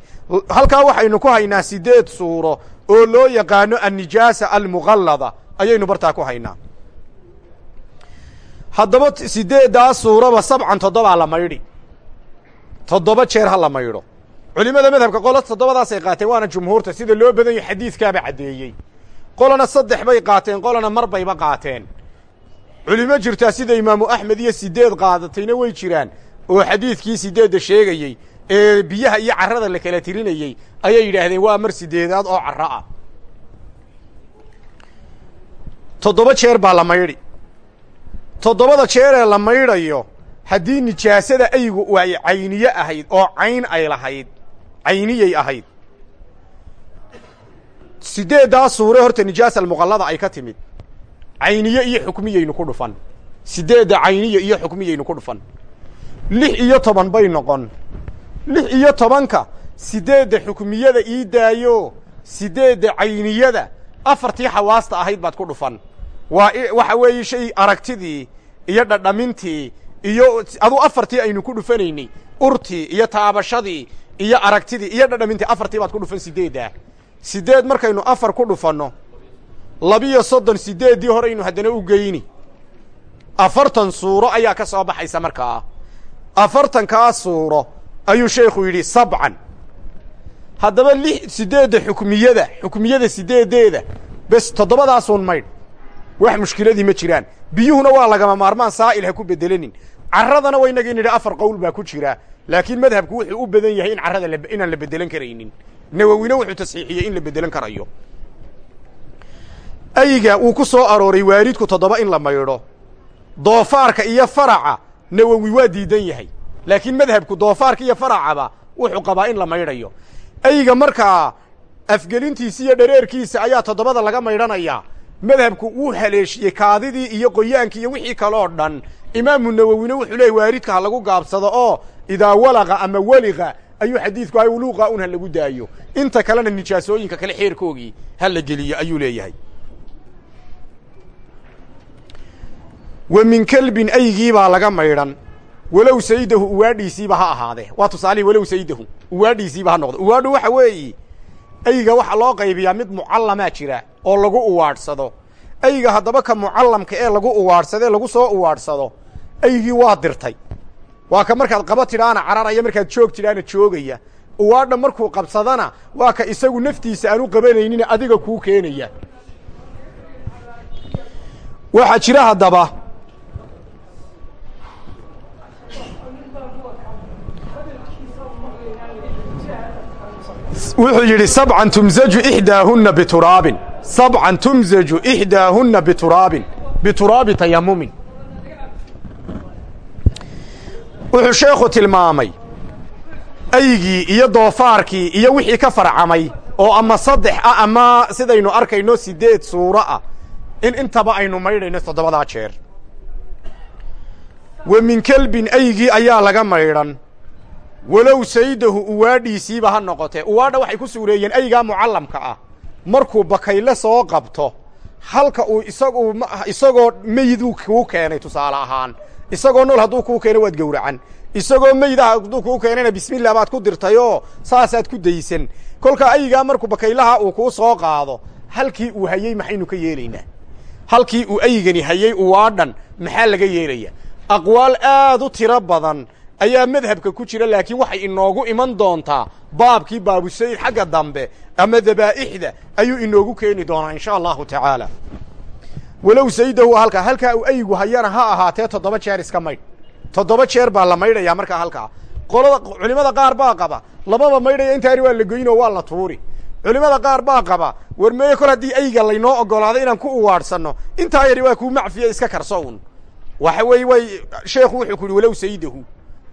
Halkaa waxaynu ku haynaa siddeed suuro oo loo yaqaano annijaasa almuqallada ayaynu bartaa ku haynaa. Haddaba siddeeddaa suuraba sabcan toddobaa la maydhi. Toddoba jeer ha la maydho. Culimmada madhabka qola toddobadaasay qaateen waana jumhuurta sida loo badan yaho xadiidkaaba caddeeyey qolana saddex bay qaateen qolana mar bayba qaateen. Culimo jirtaa sida imaamu axmed iyo siddeed qaadatayna way jiraan. Oo xadiidkii siddeedda sheegayey ee biyaha iyo carrada la kala tirinayey ayay yidhaahdeen waa mar siddeedaad oo carro ah. Toddoba jeer baa la maydhi. Toddobada jeeree la maydhayo haddii nijaasada aygu ay cayniye ahayd oo cayn ay lahayd cayniyay ahayd siddeeddaa suure horta nijaasa almuqallada ay ka timid? Cayniye iyo xukmiyaynu ku dhufan. Siddeedda cayniya iyo xukmiyaynu ku dhufan? Lix iyo toban bay noqon. Lix iyo tobanka siddeedda xukmiyada ii daayo? Siddeedda cayniyada? Afartii xawaasta ahayd baad ku dhufan. Waa waxa weeye shay aragtidii iyo dhadhamintii iyo aduu afartii aynu ku dhufanaynay urtii iyo taabashadii iyo aragtidii iyo dhadhamintii afartii baad ku dhufan siddeeddaa siddeed markaynu afar ku dhufanno labiyo soddon siddeeddii horeynu haddana u geyni. Afartan suuro ayaa ka soo baxaysa markaa afartankaa suuro ayuu sheekhu yidhi sabcan. Haddaba lix siddeedda xukmiyada xukmiyada siddeeddeeda bes toddobadaasuun maydh. Wax mushkiladii ma jiraan. Biyuhuna waa lagama maarmaan saa'il ha ku bedelanin. Carradana waynagii nidhi afar qowl baa ku jira. Laakiin madhabku wuxuu u badan yahay in carrada inaan la bedelan karaynin nawowina wuxuu tasxiixiyey in la bedelan karayo. Ayga uu ku soo arooray waalidku toddoba in la maydho. Doofaarka iyo faraca nawowi waa diidan yahay. Laakiin madhabku doofaarka iyo faracaba wuxuu qabaa in la maydhayo. Ayga markaa afgelintiisa iyo dhareerkiisa ayaa toddobada laga maydhanayaa madhabku wuu haleeshiyey kaadidii iyo qoyaankii iyo wixii kaloo dhan. Imaamu nawowina wuxuu leeyay waaridka ha lagu gaabsado oo idaa walaqa ama weliqa ayuu xadiidku ahay wuluuqa un ha lagu daayo. Inta kalena nijaasooyinka kale xeerkoogii ha la geliyo ayuu leeyahay. Wa min kelbin aygii baa laga maydhan. Walow saydahu uwaadhiisiiba ha ahaadee. Waa tusaalihii walow saydahu uwaadhiisiiba ha noqdo. Uwaadhu waxa weeye ayga waxaa loo qaybiyaa mid mucallamaa jira oo lagu uwaadhsado ayga haddaba ka mucallamka ee lagu uwaadhsadee lagu soo uwaadhsado aygii waa dirtay waa ka markaad qaba tidhaana cararaya markaad joog tidhaana joogaya. Uwaadha markuu qabsadana waa ka isagu naftiisa aanu qabanaynin adiga kuu keenaya. Waxaa jira haddaba. Wuxuu yidhi sabcan tumzaju ixdaahunna bituraabin sabcan tumzaju ixdaahunna bituraabin bituraabi tayamumin wuxuu sheekhu tilmaamay aygii iyo doofaarkii iyo wixii ka farcamay oo ama saddex ah ama sidaynu arkayno siddeed suuro ah in intaba aynu maydhayno toddobadaa jeer. Wa min kelbin aygii ayaa laga maydhan walow saydahu uwaadhiisiiba ha noqotee uwaadha waxay ku suureeyeen aygaa mucallamka ah markuu bakayle soo qabto halka uu isagu isagoo meyduu kuu keenay tusaale ahaan isagoo nool hadduu kuu keeno waad gowracan isagoo meydaha hadduu kuu keenayna bismillah baad ku dirtayoo saasaad ku daysan. Kolkaa aygaa markuu bakaylaha uu kuu soo qaado halkii uu hayey maxaynu ka yeelaynaa? Halkii uu aygani hayey uwaadhan maxaa laga yeelaya? Aqwaal aad u tiro badan ayaa madhabka ku jira laakiin waxay inoogu iman doontaa baabkii baabusayid xagga dambe ama dabaa'ixda ayuu inoogu keeni doonaa insha allahu tacaala walow saydahu halkaa halkaa uu aygu hayana ha ahaatee toddoba jeer iska maydh. Toddoba jeer baa la maydhayaa markaa halkaa qolada culimmada qaar baa qaba. Lamaba maydhaya intaani waa la goynoo waa la tuuri. Culimmada qaar baa qaba war meeye kol haddii ayga laynoo ogolaado inaan ku uwaadhsanno intaa yari waa kuu macfiya iska karso un waxa weeye way sheekhu wuxuu ku yihi walow saydahu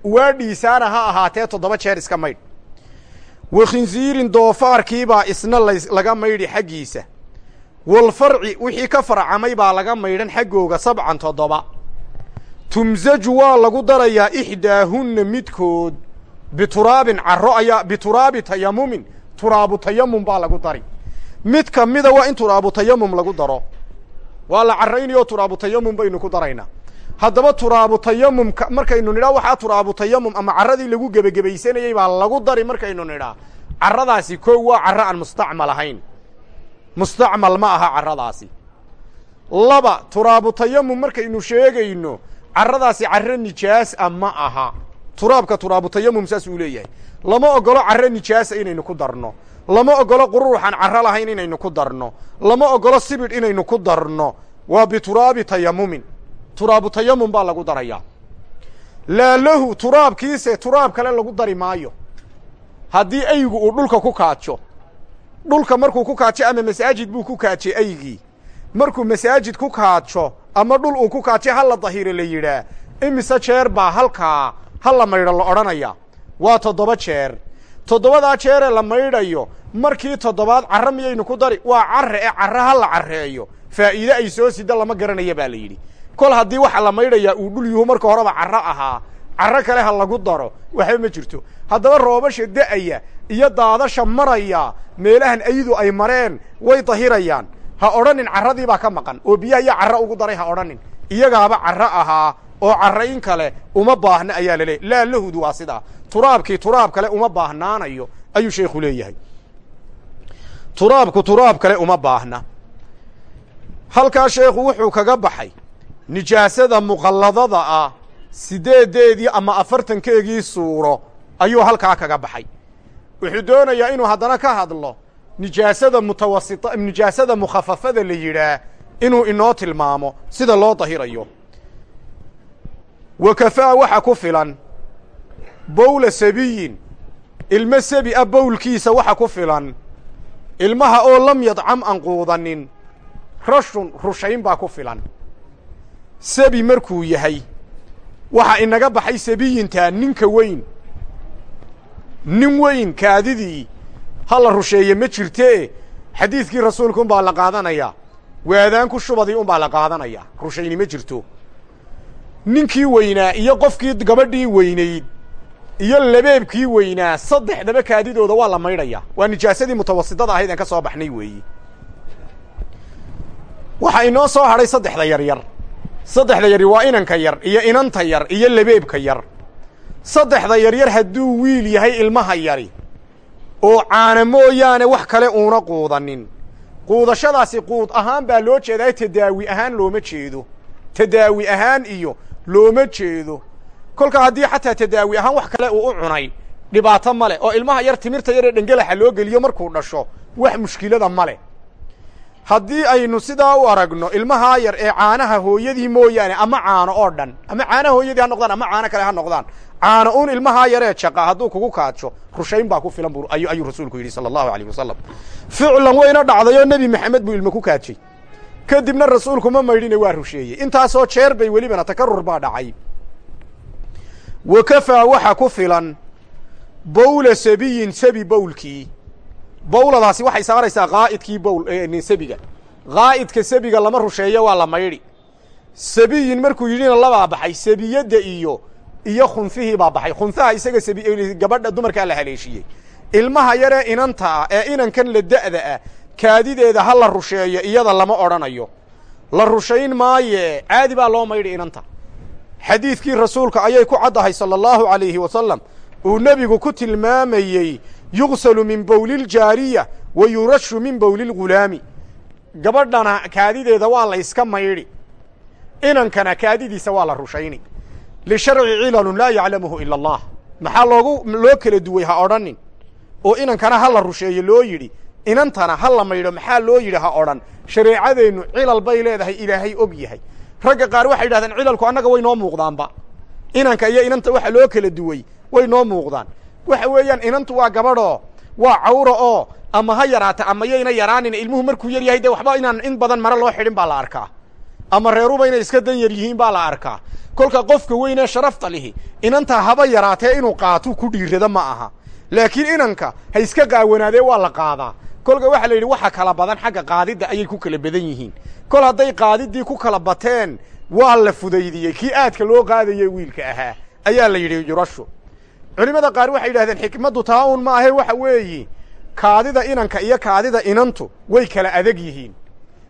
uwaadhiisaana ha ahaatee toddoba jeer iska maydh. Wa khinsiirin doofaarkiibaa isna laga maydhi xaggiisa walfarci wixii ka farcamay baa laga maydhan xaggooga sabcan toddoba tumsaju waa lagu darayaa ixdaahunna midkood bituraabin carro ayaa bituraabi tayamumin turaabu tayamum baa lagu dari mid ka mida waa in turaabu tayamum lagu daro waa la carraynayoo turaabu tayamum baynu ku daraynaa haddaba turaabu tayamumka markaynu nidhaa waxaa turaabu tayamum ama carradii lagu gebagebaysanayey baa lagu dari markaynu nidhaa carradaasi kow waa carro aan mustacmal ahayn mustacmal ma aha carradaasi. Laba turaabu tayamum markaynu sheegayno carradaasi carro nijaas a ma aha. Turaabka turaabu tayamum saas uu leeyahay. Lama ogolo carro nijaasa inaynu ku darno. Lama ogolo qururuxaan carro lahayn inaynu ku darno. Lama ogolo sibidh inaynu ku darno. Waa bituraabi tayamumin turaabu tayamum baa lagu darayaa laalahu turaabkiise turaab kale lagu dari maayo. Haddii aygu uu dhulka ku kaajo dhulka markuu ku kaajo ama masaajid buu ku kaajay aygii. Markuu masaajid ku kaajo ama dhul uu ku kaajo hala dahiro la yidhaah imise jeer baa halkaa hala maydho la odhanaya waa toddoba jeer. Toddobadaa jeeree la maydhayo markii toddobaad carro miyaynu ku dari waa carre ee carre ha la carreeyo. Faa'iide ay soo sida lama garanaya baa la yidhi. Kol haddii waxa la maydhayaa uu dhul yuhu marka horeba carro ahaa carro kale ha lagu daro. Waxba ma jirto. Haddaba roobasha da'aya iyo daadasha maraya meelahan aydu ay mareen way dahirayaan. Ha odhanin carradii baa ka maqan. Oo biyaha iyo carro ugu daray ha odhanin. Iyagaaba carro ahaa oo carrayn kale uma baahna ayaa la leeyay laa waa sidaa. Turaabkii turaab kale uma baahnaanayo ayuu sheekhu leeyahay. Turaabku turaab kale uma baahna. Halkaa sheekhu wuxuu kaga baxay. Nijaasada muqalladada ah siddeedeedii ama afartankeegii suuro ayuu halkaa kaga baxay. Wuxuu doonayaa inuu haddana ka hadlo nijaasada mutawasita nijaasada mukhafafada la yidhaah inuu inoo tilmaamo sida loo dahirayo. Wa kafaa waxa ku filan bowla sabiyin ilmo sebi a bowlkiisa waxa ku filan ilmaha oo lam yadcam aan quudanin rashun rushayn baa ku filan. Sebi markuu yahay waxa inaga baxay sebiyintaa ninka weyn. Nin weyn kaadidii. Ha la rusheeye ma jirtee xadiidkii rasuulka unbaa la qaadanayaa waadaanku shubadii unbaa la qaadanayaa rushayni ma jirto. Ninkii weynaa iyo qofkii gabadhii weynayd iyo labeebkii weynaa saddexdaba kaadidooda waa la maydhayaa waa nijaasadii mutawasitada ahayd aan ka soo baxnay weeyi. Waxaa inoo soo hadhay saddexda yaryar saddexda yari waa inanka yar iyo inanta yar iyo labeebka yar. Saddexda yaryar hadduu wiil yahay ilmaha yari oo caana mooyaane wax kale uuna quudanin. Quudashadaasi quud ahaan baa loo jeedaa tadaawi ahaan looma jeedo. Tadaawi ahaan iyo looma jeedo. Kolka haddii xataa tadaawi ahaan wax kale uu u cunay dhibaato ma leh oo ilmaha yar timirta yaree dhengelaxa loo geliyo markuu dhasho wax mushkilada ma leh haddii aynu sidaa u aragno ilmahaa yar ee caanaha hooyadii mooyaane ama caano oo dhan ama caanaha hooyadii ha noqdaan ama caano kale ha noqdaan caano un ilmahaa yaree jaqa hadduu kugu kaajo rushayn baa ku filan ayuu rasuulku yidhi sala allahu alayh wasalam ficlan wayna dhacdayoo nebi maxamed buu ilmo ku kaajay kadibna rasuulku ma maydhine waa rusheeyey. Intaasoo jeer bay welibana takarur baa dhacay. Wa kafaa waxa ku filan bowla sabiyin sabi bowlkii bowladaasi waxay saaraysaa qaa'idkii bowl sabiga qaa'idka sabiga lama rusheeyo waa la maydhi sabiyin markuu yidhina labaa baxay sabiyadda iyo iyo khunfihii baa baxay. Khunfaha isaga sabi gabadha dumarkaa la haleeshiyey. Ilmaha yaree inanta ah ee inankan la da'da ah kaadideeda ha la rusheeyo iyada lama odhanayo. La rushayn maaye caadi baa loo maydhi inanta. Xadiidkii rasuulka ayay ku caddahay sala allahu alayhi wasalam uu nebigu ku tilmaamayey yugsalu min bowliljaariya wa yurashu min bowlilghulaami gabadhana kaadideeda waa la yska maydhi inankana kaadidiisa waa la rushayni lisharci cilalun laa yaclamuhu ila allah maxaa loogu loo kala duway ha odhanin oo inankana ha la rusheeyo loo yidhi inantana ha la maydho maxaa loo yidhi ha odhan shareecadeennu cilal bay leedahay ilaahay og yahay ragga qaar waxay yidhahdeen cilalku annaga way noo muuqdaanba inanka iyo inanta waxa loo kala duway way noo muuqdaan waxa weeyaan inantu waa gabadhoo waa cawra oo ama ha yaraata ama yayna yaraanin ilmuhu markuu yar yahay dee waxba inaan in badan mare loo xidhin baa la arkaa. Ama reeruba inay iska dan yar yihiin baa la arkaa. Kolka qofka weynee sharafta lihi inantaa haba yaraatee inuu qaatuu ku dhiirada ma aha. Laakiin inanka ha iska qaawanaadee waa la qaadaa. Kolka waxaa la yidhi waxa kala badan xagga qaadidda ayay ku kala badan yihiin. Kol hadday qaadiddii ku kala bateen waa la fudaydiyey. Kii aadka loo qaadayey wiilka ahaa ayaa la yidhi yurashu culimmada qaar waxay yidhahdeen xikmaddu taa un ma ahe waxa weeyi kaadida inanka iyo kaadida inantu way kala adag yihiin.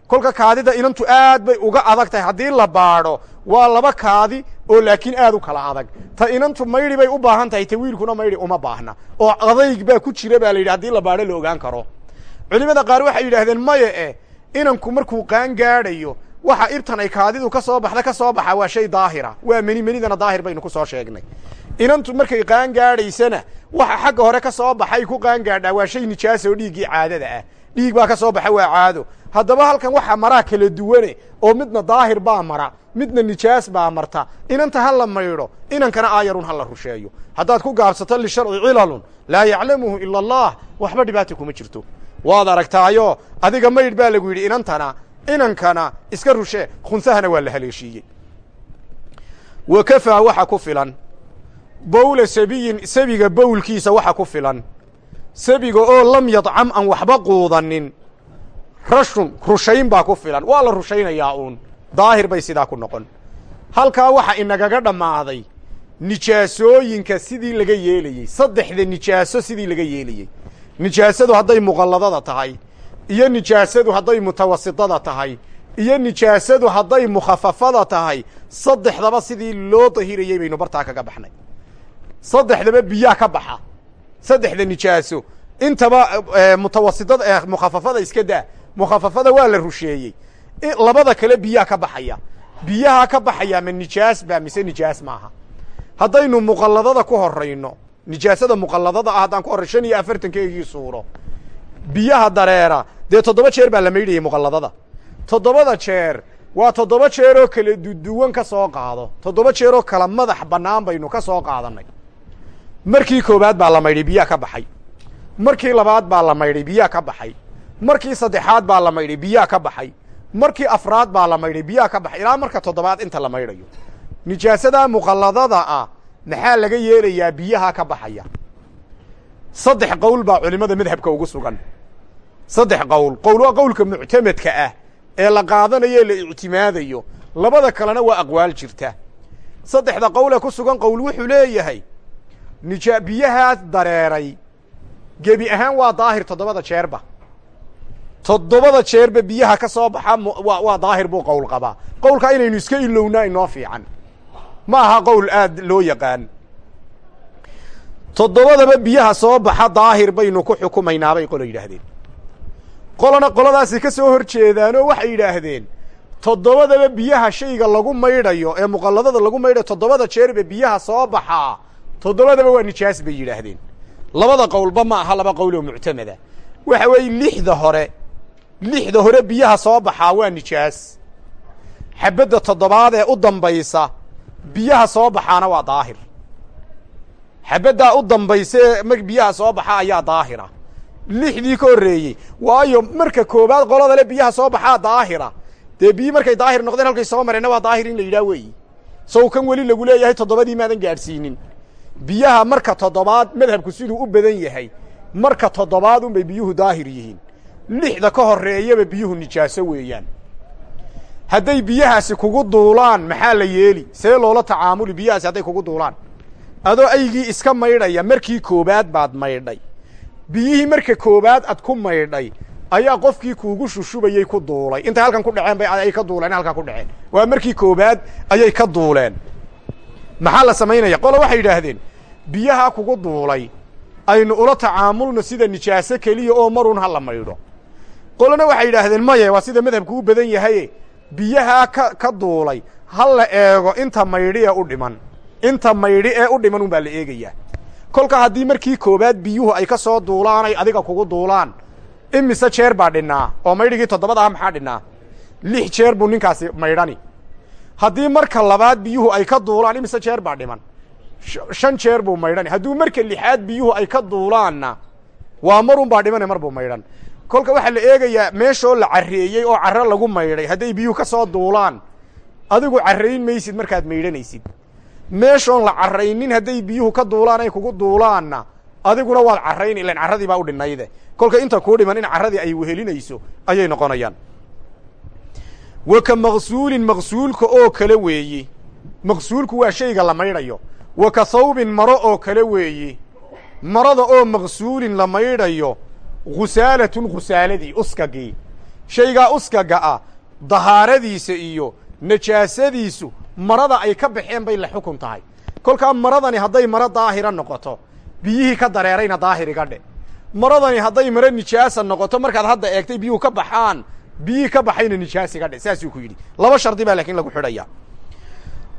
Kolka kaadida inantu aad bay uga adag tahay haddii la baadho waa laba kaadi oo laakiin aad u kala adag. Ta inantu maydhi bay u baahan tahay ta wiilkuna maydhi uma baahna. Oo adayg baa ku jira baa la yidhi haddii la baadho la ogaan karo. Culimmada qaar waxay yidhaahdeen maya eh inanku markuu qaan gaadhayo waxa ibtan ay kaadidu ka soo baxda ka soo baxa waa shay daahira. Waa meni menidana daahir baynu ku soo sheegnay inantu markay qaan gaadhaysana waxa xagga hore ka soo baxay ku qaan gaadhaa waa shay nijaasa oo dhiiggii caadada ah. Dhiig baa ka soo baxa waa caado. Haddaba halkan waxaa maraa kala duwane oo midna daahir baa mara midna nijaas baa marta. Inanta ha la maydho inankana aayarun ha la rusheeyo. Haddaad ku gaabsato lisharci cilalun laa yaclamuhu ila allah waxba dhibaata kuma jirto. Waad aragtaayo adiga maydh baa lagu yidhi inantana inankana iska rushee khunsahana waa la haleeshiiyey. Wa kafaa ku filan bowla sabiyin sabiga bowlkiisa waxa ku filan. Sabiga oo lam yadcam aan waxba quudanin. Rashun rushayn baa ku filan. Waa la rushaynayaa uun. Daahir bay sidaa ku noqon. Halkaa waxa inagaga dhammaaday nijaasooyinka sidii laga yeelayey saddexda nijaaso sidii laga yeelayey nijaasadu hadday muqalladada tahay iyo nijaasadu hadday mutawasitada tahay iyo nijaasadu hadday mukhafafada tahay saddexdaba sidii loo dahirayey baynu bartaa kaga baxnay saddexdaba biyaa ka baxa. Saddexda nijaaso. Intaba mutawasitada mukhafafada iska daa. Mukhafafada waa la rusheeyey. Labada kale biyaa ka baxaya. Biyaha ka baxaya ma nijaas baa mise nijaas maaha? Haddaynu muqalladada ku horayno nijaasada muqalladada ah haddaan ku horray shan iyo afartankeegii suuro. Biyaha dareera. Dee toddoba jeer baa la maydhayay muqalladada. Toddobada jeer. Waa toddoba jeeroo kala duduwan ka soo qaado. Toddoba jeeroo kala madax bannaan baynu ka soo qaadannay markii koowaad baa la maydhay biyaa ka baxay. Markii labaad baa la maydhay biyaa ka baxay. Markii saddexaad baa la maydhay biyaa ka baxay. Markii afraad baa la maydhay biyaa ka baxay. Ilaa marka toddobaad inta la maydhayo. Nijaasadaa muqalladada ah maxaa laga yeelayaa biyaha ka baxaya? Saddex qowl baa culimmada madhabka ugu sugan. Saddex qowl. Qowl waa qowlka muctamadka ah ee la qaadanayo la ictimaadayo. Labada kalena waa aqwaal jirta. Saddexda qowl ee ku sugan qowl wuxuu leeyahay nija biyahaas dareeray. Gebi ahaan waa daahir toddobada jeerba. Toddobada jeerba biyaha ka soo baxa waa daahir buu qowl qabaa. Qowlkaa inaynu iska ilownaa inoo fiican. Ma aha qowl aad loo yaqaan. Toddobadaba biyaha soo baxa daahir baynu ku xukumaynaa bay qola yidhaahdeen. Qolana qoladaasi ka soo hor jeedaanoo waxay yidhaahdeen toddobadaba biyaha shayga lagu maydhayo ee muqalladada lagu maydhayo toddobada jeerba biyaha soo baxaa toddobadaba waa nijaas bay yidhaahdeen. Labada qowlba ma aha laba qowl oo muctamada. Waxa weeye lixda hore lixda hore biyaha soo baxaa waa nijaas. Xabadda toddobaad ee u dambaysa biyaha soo baxaana waa daahir. Xabaddaa u dambaysa ee mag biyaha soo baxa ayaa daahira. Lixdii ka horreeyey waayo marka koobaad qolada le biyaha soo baxaa daahira. Dee biyi markay daahir noqdeen halkay soo mareenna waa daahir in la yidhaah weeyi. Sow kan weli lagu leeyahay toddobadii maadan gaadhsiinin biyaha marka toddobaad madhabku siduu u badan yahay marka toddobaad unbay biyuhu daahir yihiin. Lixda ka horreeyaba biyuhu nijaaso weeyaan. Hadday biyahaasi kugu duulaan maxaa la yeeli? See loola tacaamuli biyahaasi hadday kugu duulaan. Adoo aygii iska maydhaya markii koobaad baad maydhay. Biyihii marka koobaad ad ku maydhay ayaa qofkii kuugu shushubayey ku duulay. Intay halkan ku dhaceen bay ay ka duuleen halkaa ku dhaceen. Waa markii koobaad ayay ka duuleen maxaa la samaynaya qola waxay yidhaahdeen biyahaa kugu duulay aynu ula tacaamulno sida nijaaso keliya oo marun ha la maydho. Qolana waxay yidhaahdeen maye waa sida madhabku u badan yahaye. Biyahaa ka ka duulay ha la eego inta maydhi ee u dhiman. Inta maydhi ee u dhiman un baa la eegayaa. Kolka haddii markii koobaad biyuhu ay ka soo duulaanay adiga kugu duulaan imise jeer baa dhinnaa? Oo maydhigii toddobada ah maxaa dhinnaa? Lix jeer buu ninkaasi maydhani haddii marka labaad biyuhu ay ka duulaan imise jeer baa dhiman? Shan jeer buu maydhani. Hadduu marka lixaad biyuhu ay ka duulaanna waa marun baa dhimane mar buu maydhan. Kolka waxaa la eegayaa meeshoo la carreeyey oo carro lagu maydhay hadday biyuhu ka soo duulaan adigu carrayn maysid markaad maydhanaysid. Meeshoon la carraynin hadday biyuhu ka duulaan ay kugu duulaanna adiguna waad carrayn ilan carradii baa u dhinayde kolka inta kuu dhiman in carradii ay wehelinayso ayay noqonayaan wa ka maqsuulin maqsuulka oo kale weeye maqsuulku waa shayga la maydhayo. Wa ka thawbin maro oo kale weeye marada oo maqsuulin la maydhayo khusaalatun khusaaladii uskagii shaygaa uskaga ah dahaaradiisa iyo najaasadiisu marada ay ka baxeen bay la xukun tahay. Kolkaa maradani hadday maro daahira noqoto biyihii ka dareerayna daahir iga dhe. Maradani hadday maro nijaasa noqoto markaad hadda eegtay biyuhu ka baxaan biyihii ka baxayna nijaas iga dhe saasuu ku yidhi. Laba shardi baa laakiin lagu xidhaya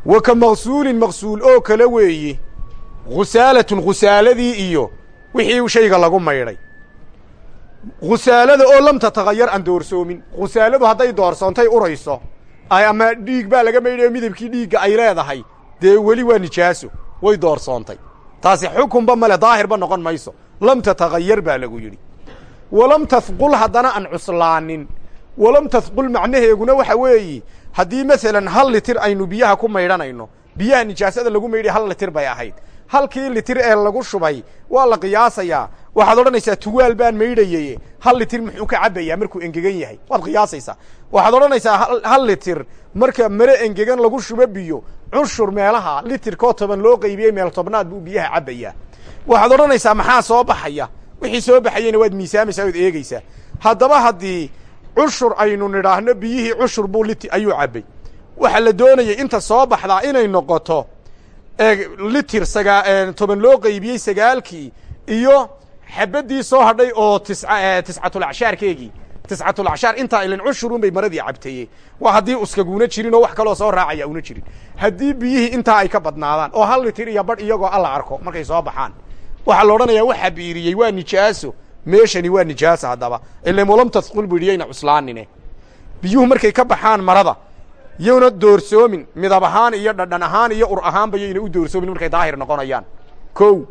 wa ka maqsuulin maqsuul oo kale weeye khusaalatun khusaaladii iyo wixii shayga lagu maydhay. Khusaalada oo lam tatagayar aan doorsoomin khusaaladu hadday doorsoontay urayso ama dhiig baa laga maydhayo midabkii dhiigga ay leedahay dee weli waa nijaaso way doorsoontay. Taasi xukunba male daahirba noqon mayso. Lam tatagayar baa lagu yidhi. Walam tahqul haddana aan cuslaanin walam tahqul macnaheeguna waxa weeyi haddii masalan hal litir aynu biyaha ku maydhanayno biyaha nijaasada lagu maydhay hal litir bay ahayd. Halkii litir ee lagu shubay waa la qiyaasayaa. Waxaad odhanaysaa tuwaal baan maydhayey hal litir muxuu ka cabbayaa markuu engegan yahay? Waad qiyaasaysaa. Waxaad odhanaysaa hal litir marka mare engegan lagu shubo biyo cushur meelaha litirkoo toban loo qaybiyey meel tobnaad buu biyaha cabbayaa. Waxaad odhanaysaa maxaa soo baxaya? Wixii soo baxayeyna waad miisaamaysaa oad eegeysaa haddaba haddii cushur aynu nidhaahno biyihii cushur buu liti ayuu cabbay. Waxaa la doonayay inta soo baxdaa inay noqoto litir toban loo qaybiyey sagaalkii iyo xabaddii soo hadhay oo tisca tiscatulacshaarkeegii tiscatulacshaar intaa ilan cushurun bay maradii cabtaye waa haddii uskaguuna jirin oo wax kaloo soo raacaya una jirin. Haddii biyihii intaa ay ka badnaadaan oo hal litir iyo badh iyagoo alla arko markay soo baxaan. Waxaa la odhanayaa waxa biiriyey waa nijaaso meeshani waa nijaasa haddaba. Ilan walam tasqul bu yidhi yayna cuslaanine biyuhu markay ka baxaan marada yowna doorsoomin midab ahaan iyo dhadhan ahaan iyo ur ahaanba yayna u doorsoomin markay daahir noqonayaan. Kow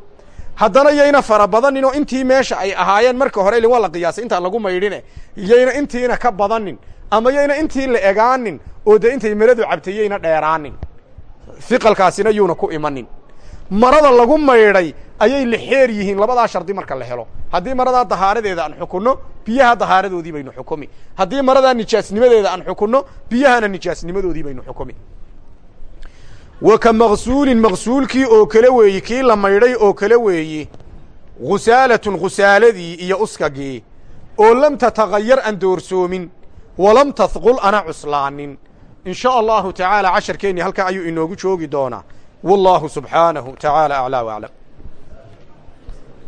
haddana yayna fara badanin oo intii meesha ay ahaayeen marka hore ilin waa la qiyaasay intaan lagu maydhine yayna intiina ka badanin ama yayna intii la egaanin oo dee intay maradu cabtay yayna dheeraanin. Fiqalkaasina yuuna ku imanin marada lagu maydhay ayay la xeer yihiin. Labadaa shardi marka la helo. Haddii maradaa dahaaradeeda aan xukunno biyaha dahaaradoodii baynu xukumi. Haddii maradaa nijaasnimadeeda aan xukunno biyahana nijaasnimadoodii baynu xukumi. Wa ka maqsuulin maqsuulkii oo kale weeyi kii la maydhay oo kale weeyi khusaalatun khusaaladii iyo uskagii oo lam tatagayar aan doorsoomin walam tahqul ana cuslaanin. In sha allahu tacaala casharkeennii halkaa ayuu inoogu joogi doonaa wallaahu subxaanahu tacaala aclaa w aclam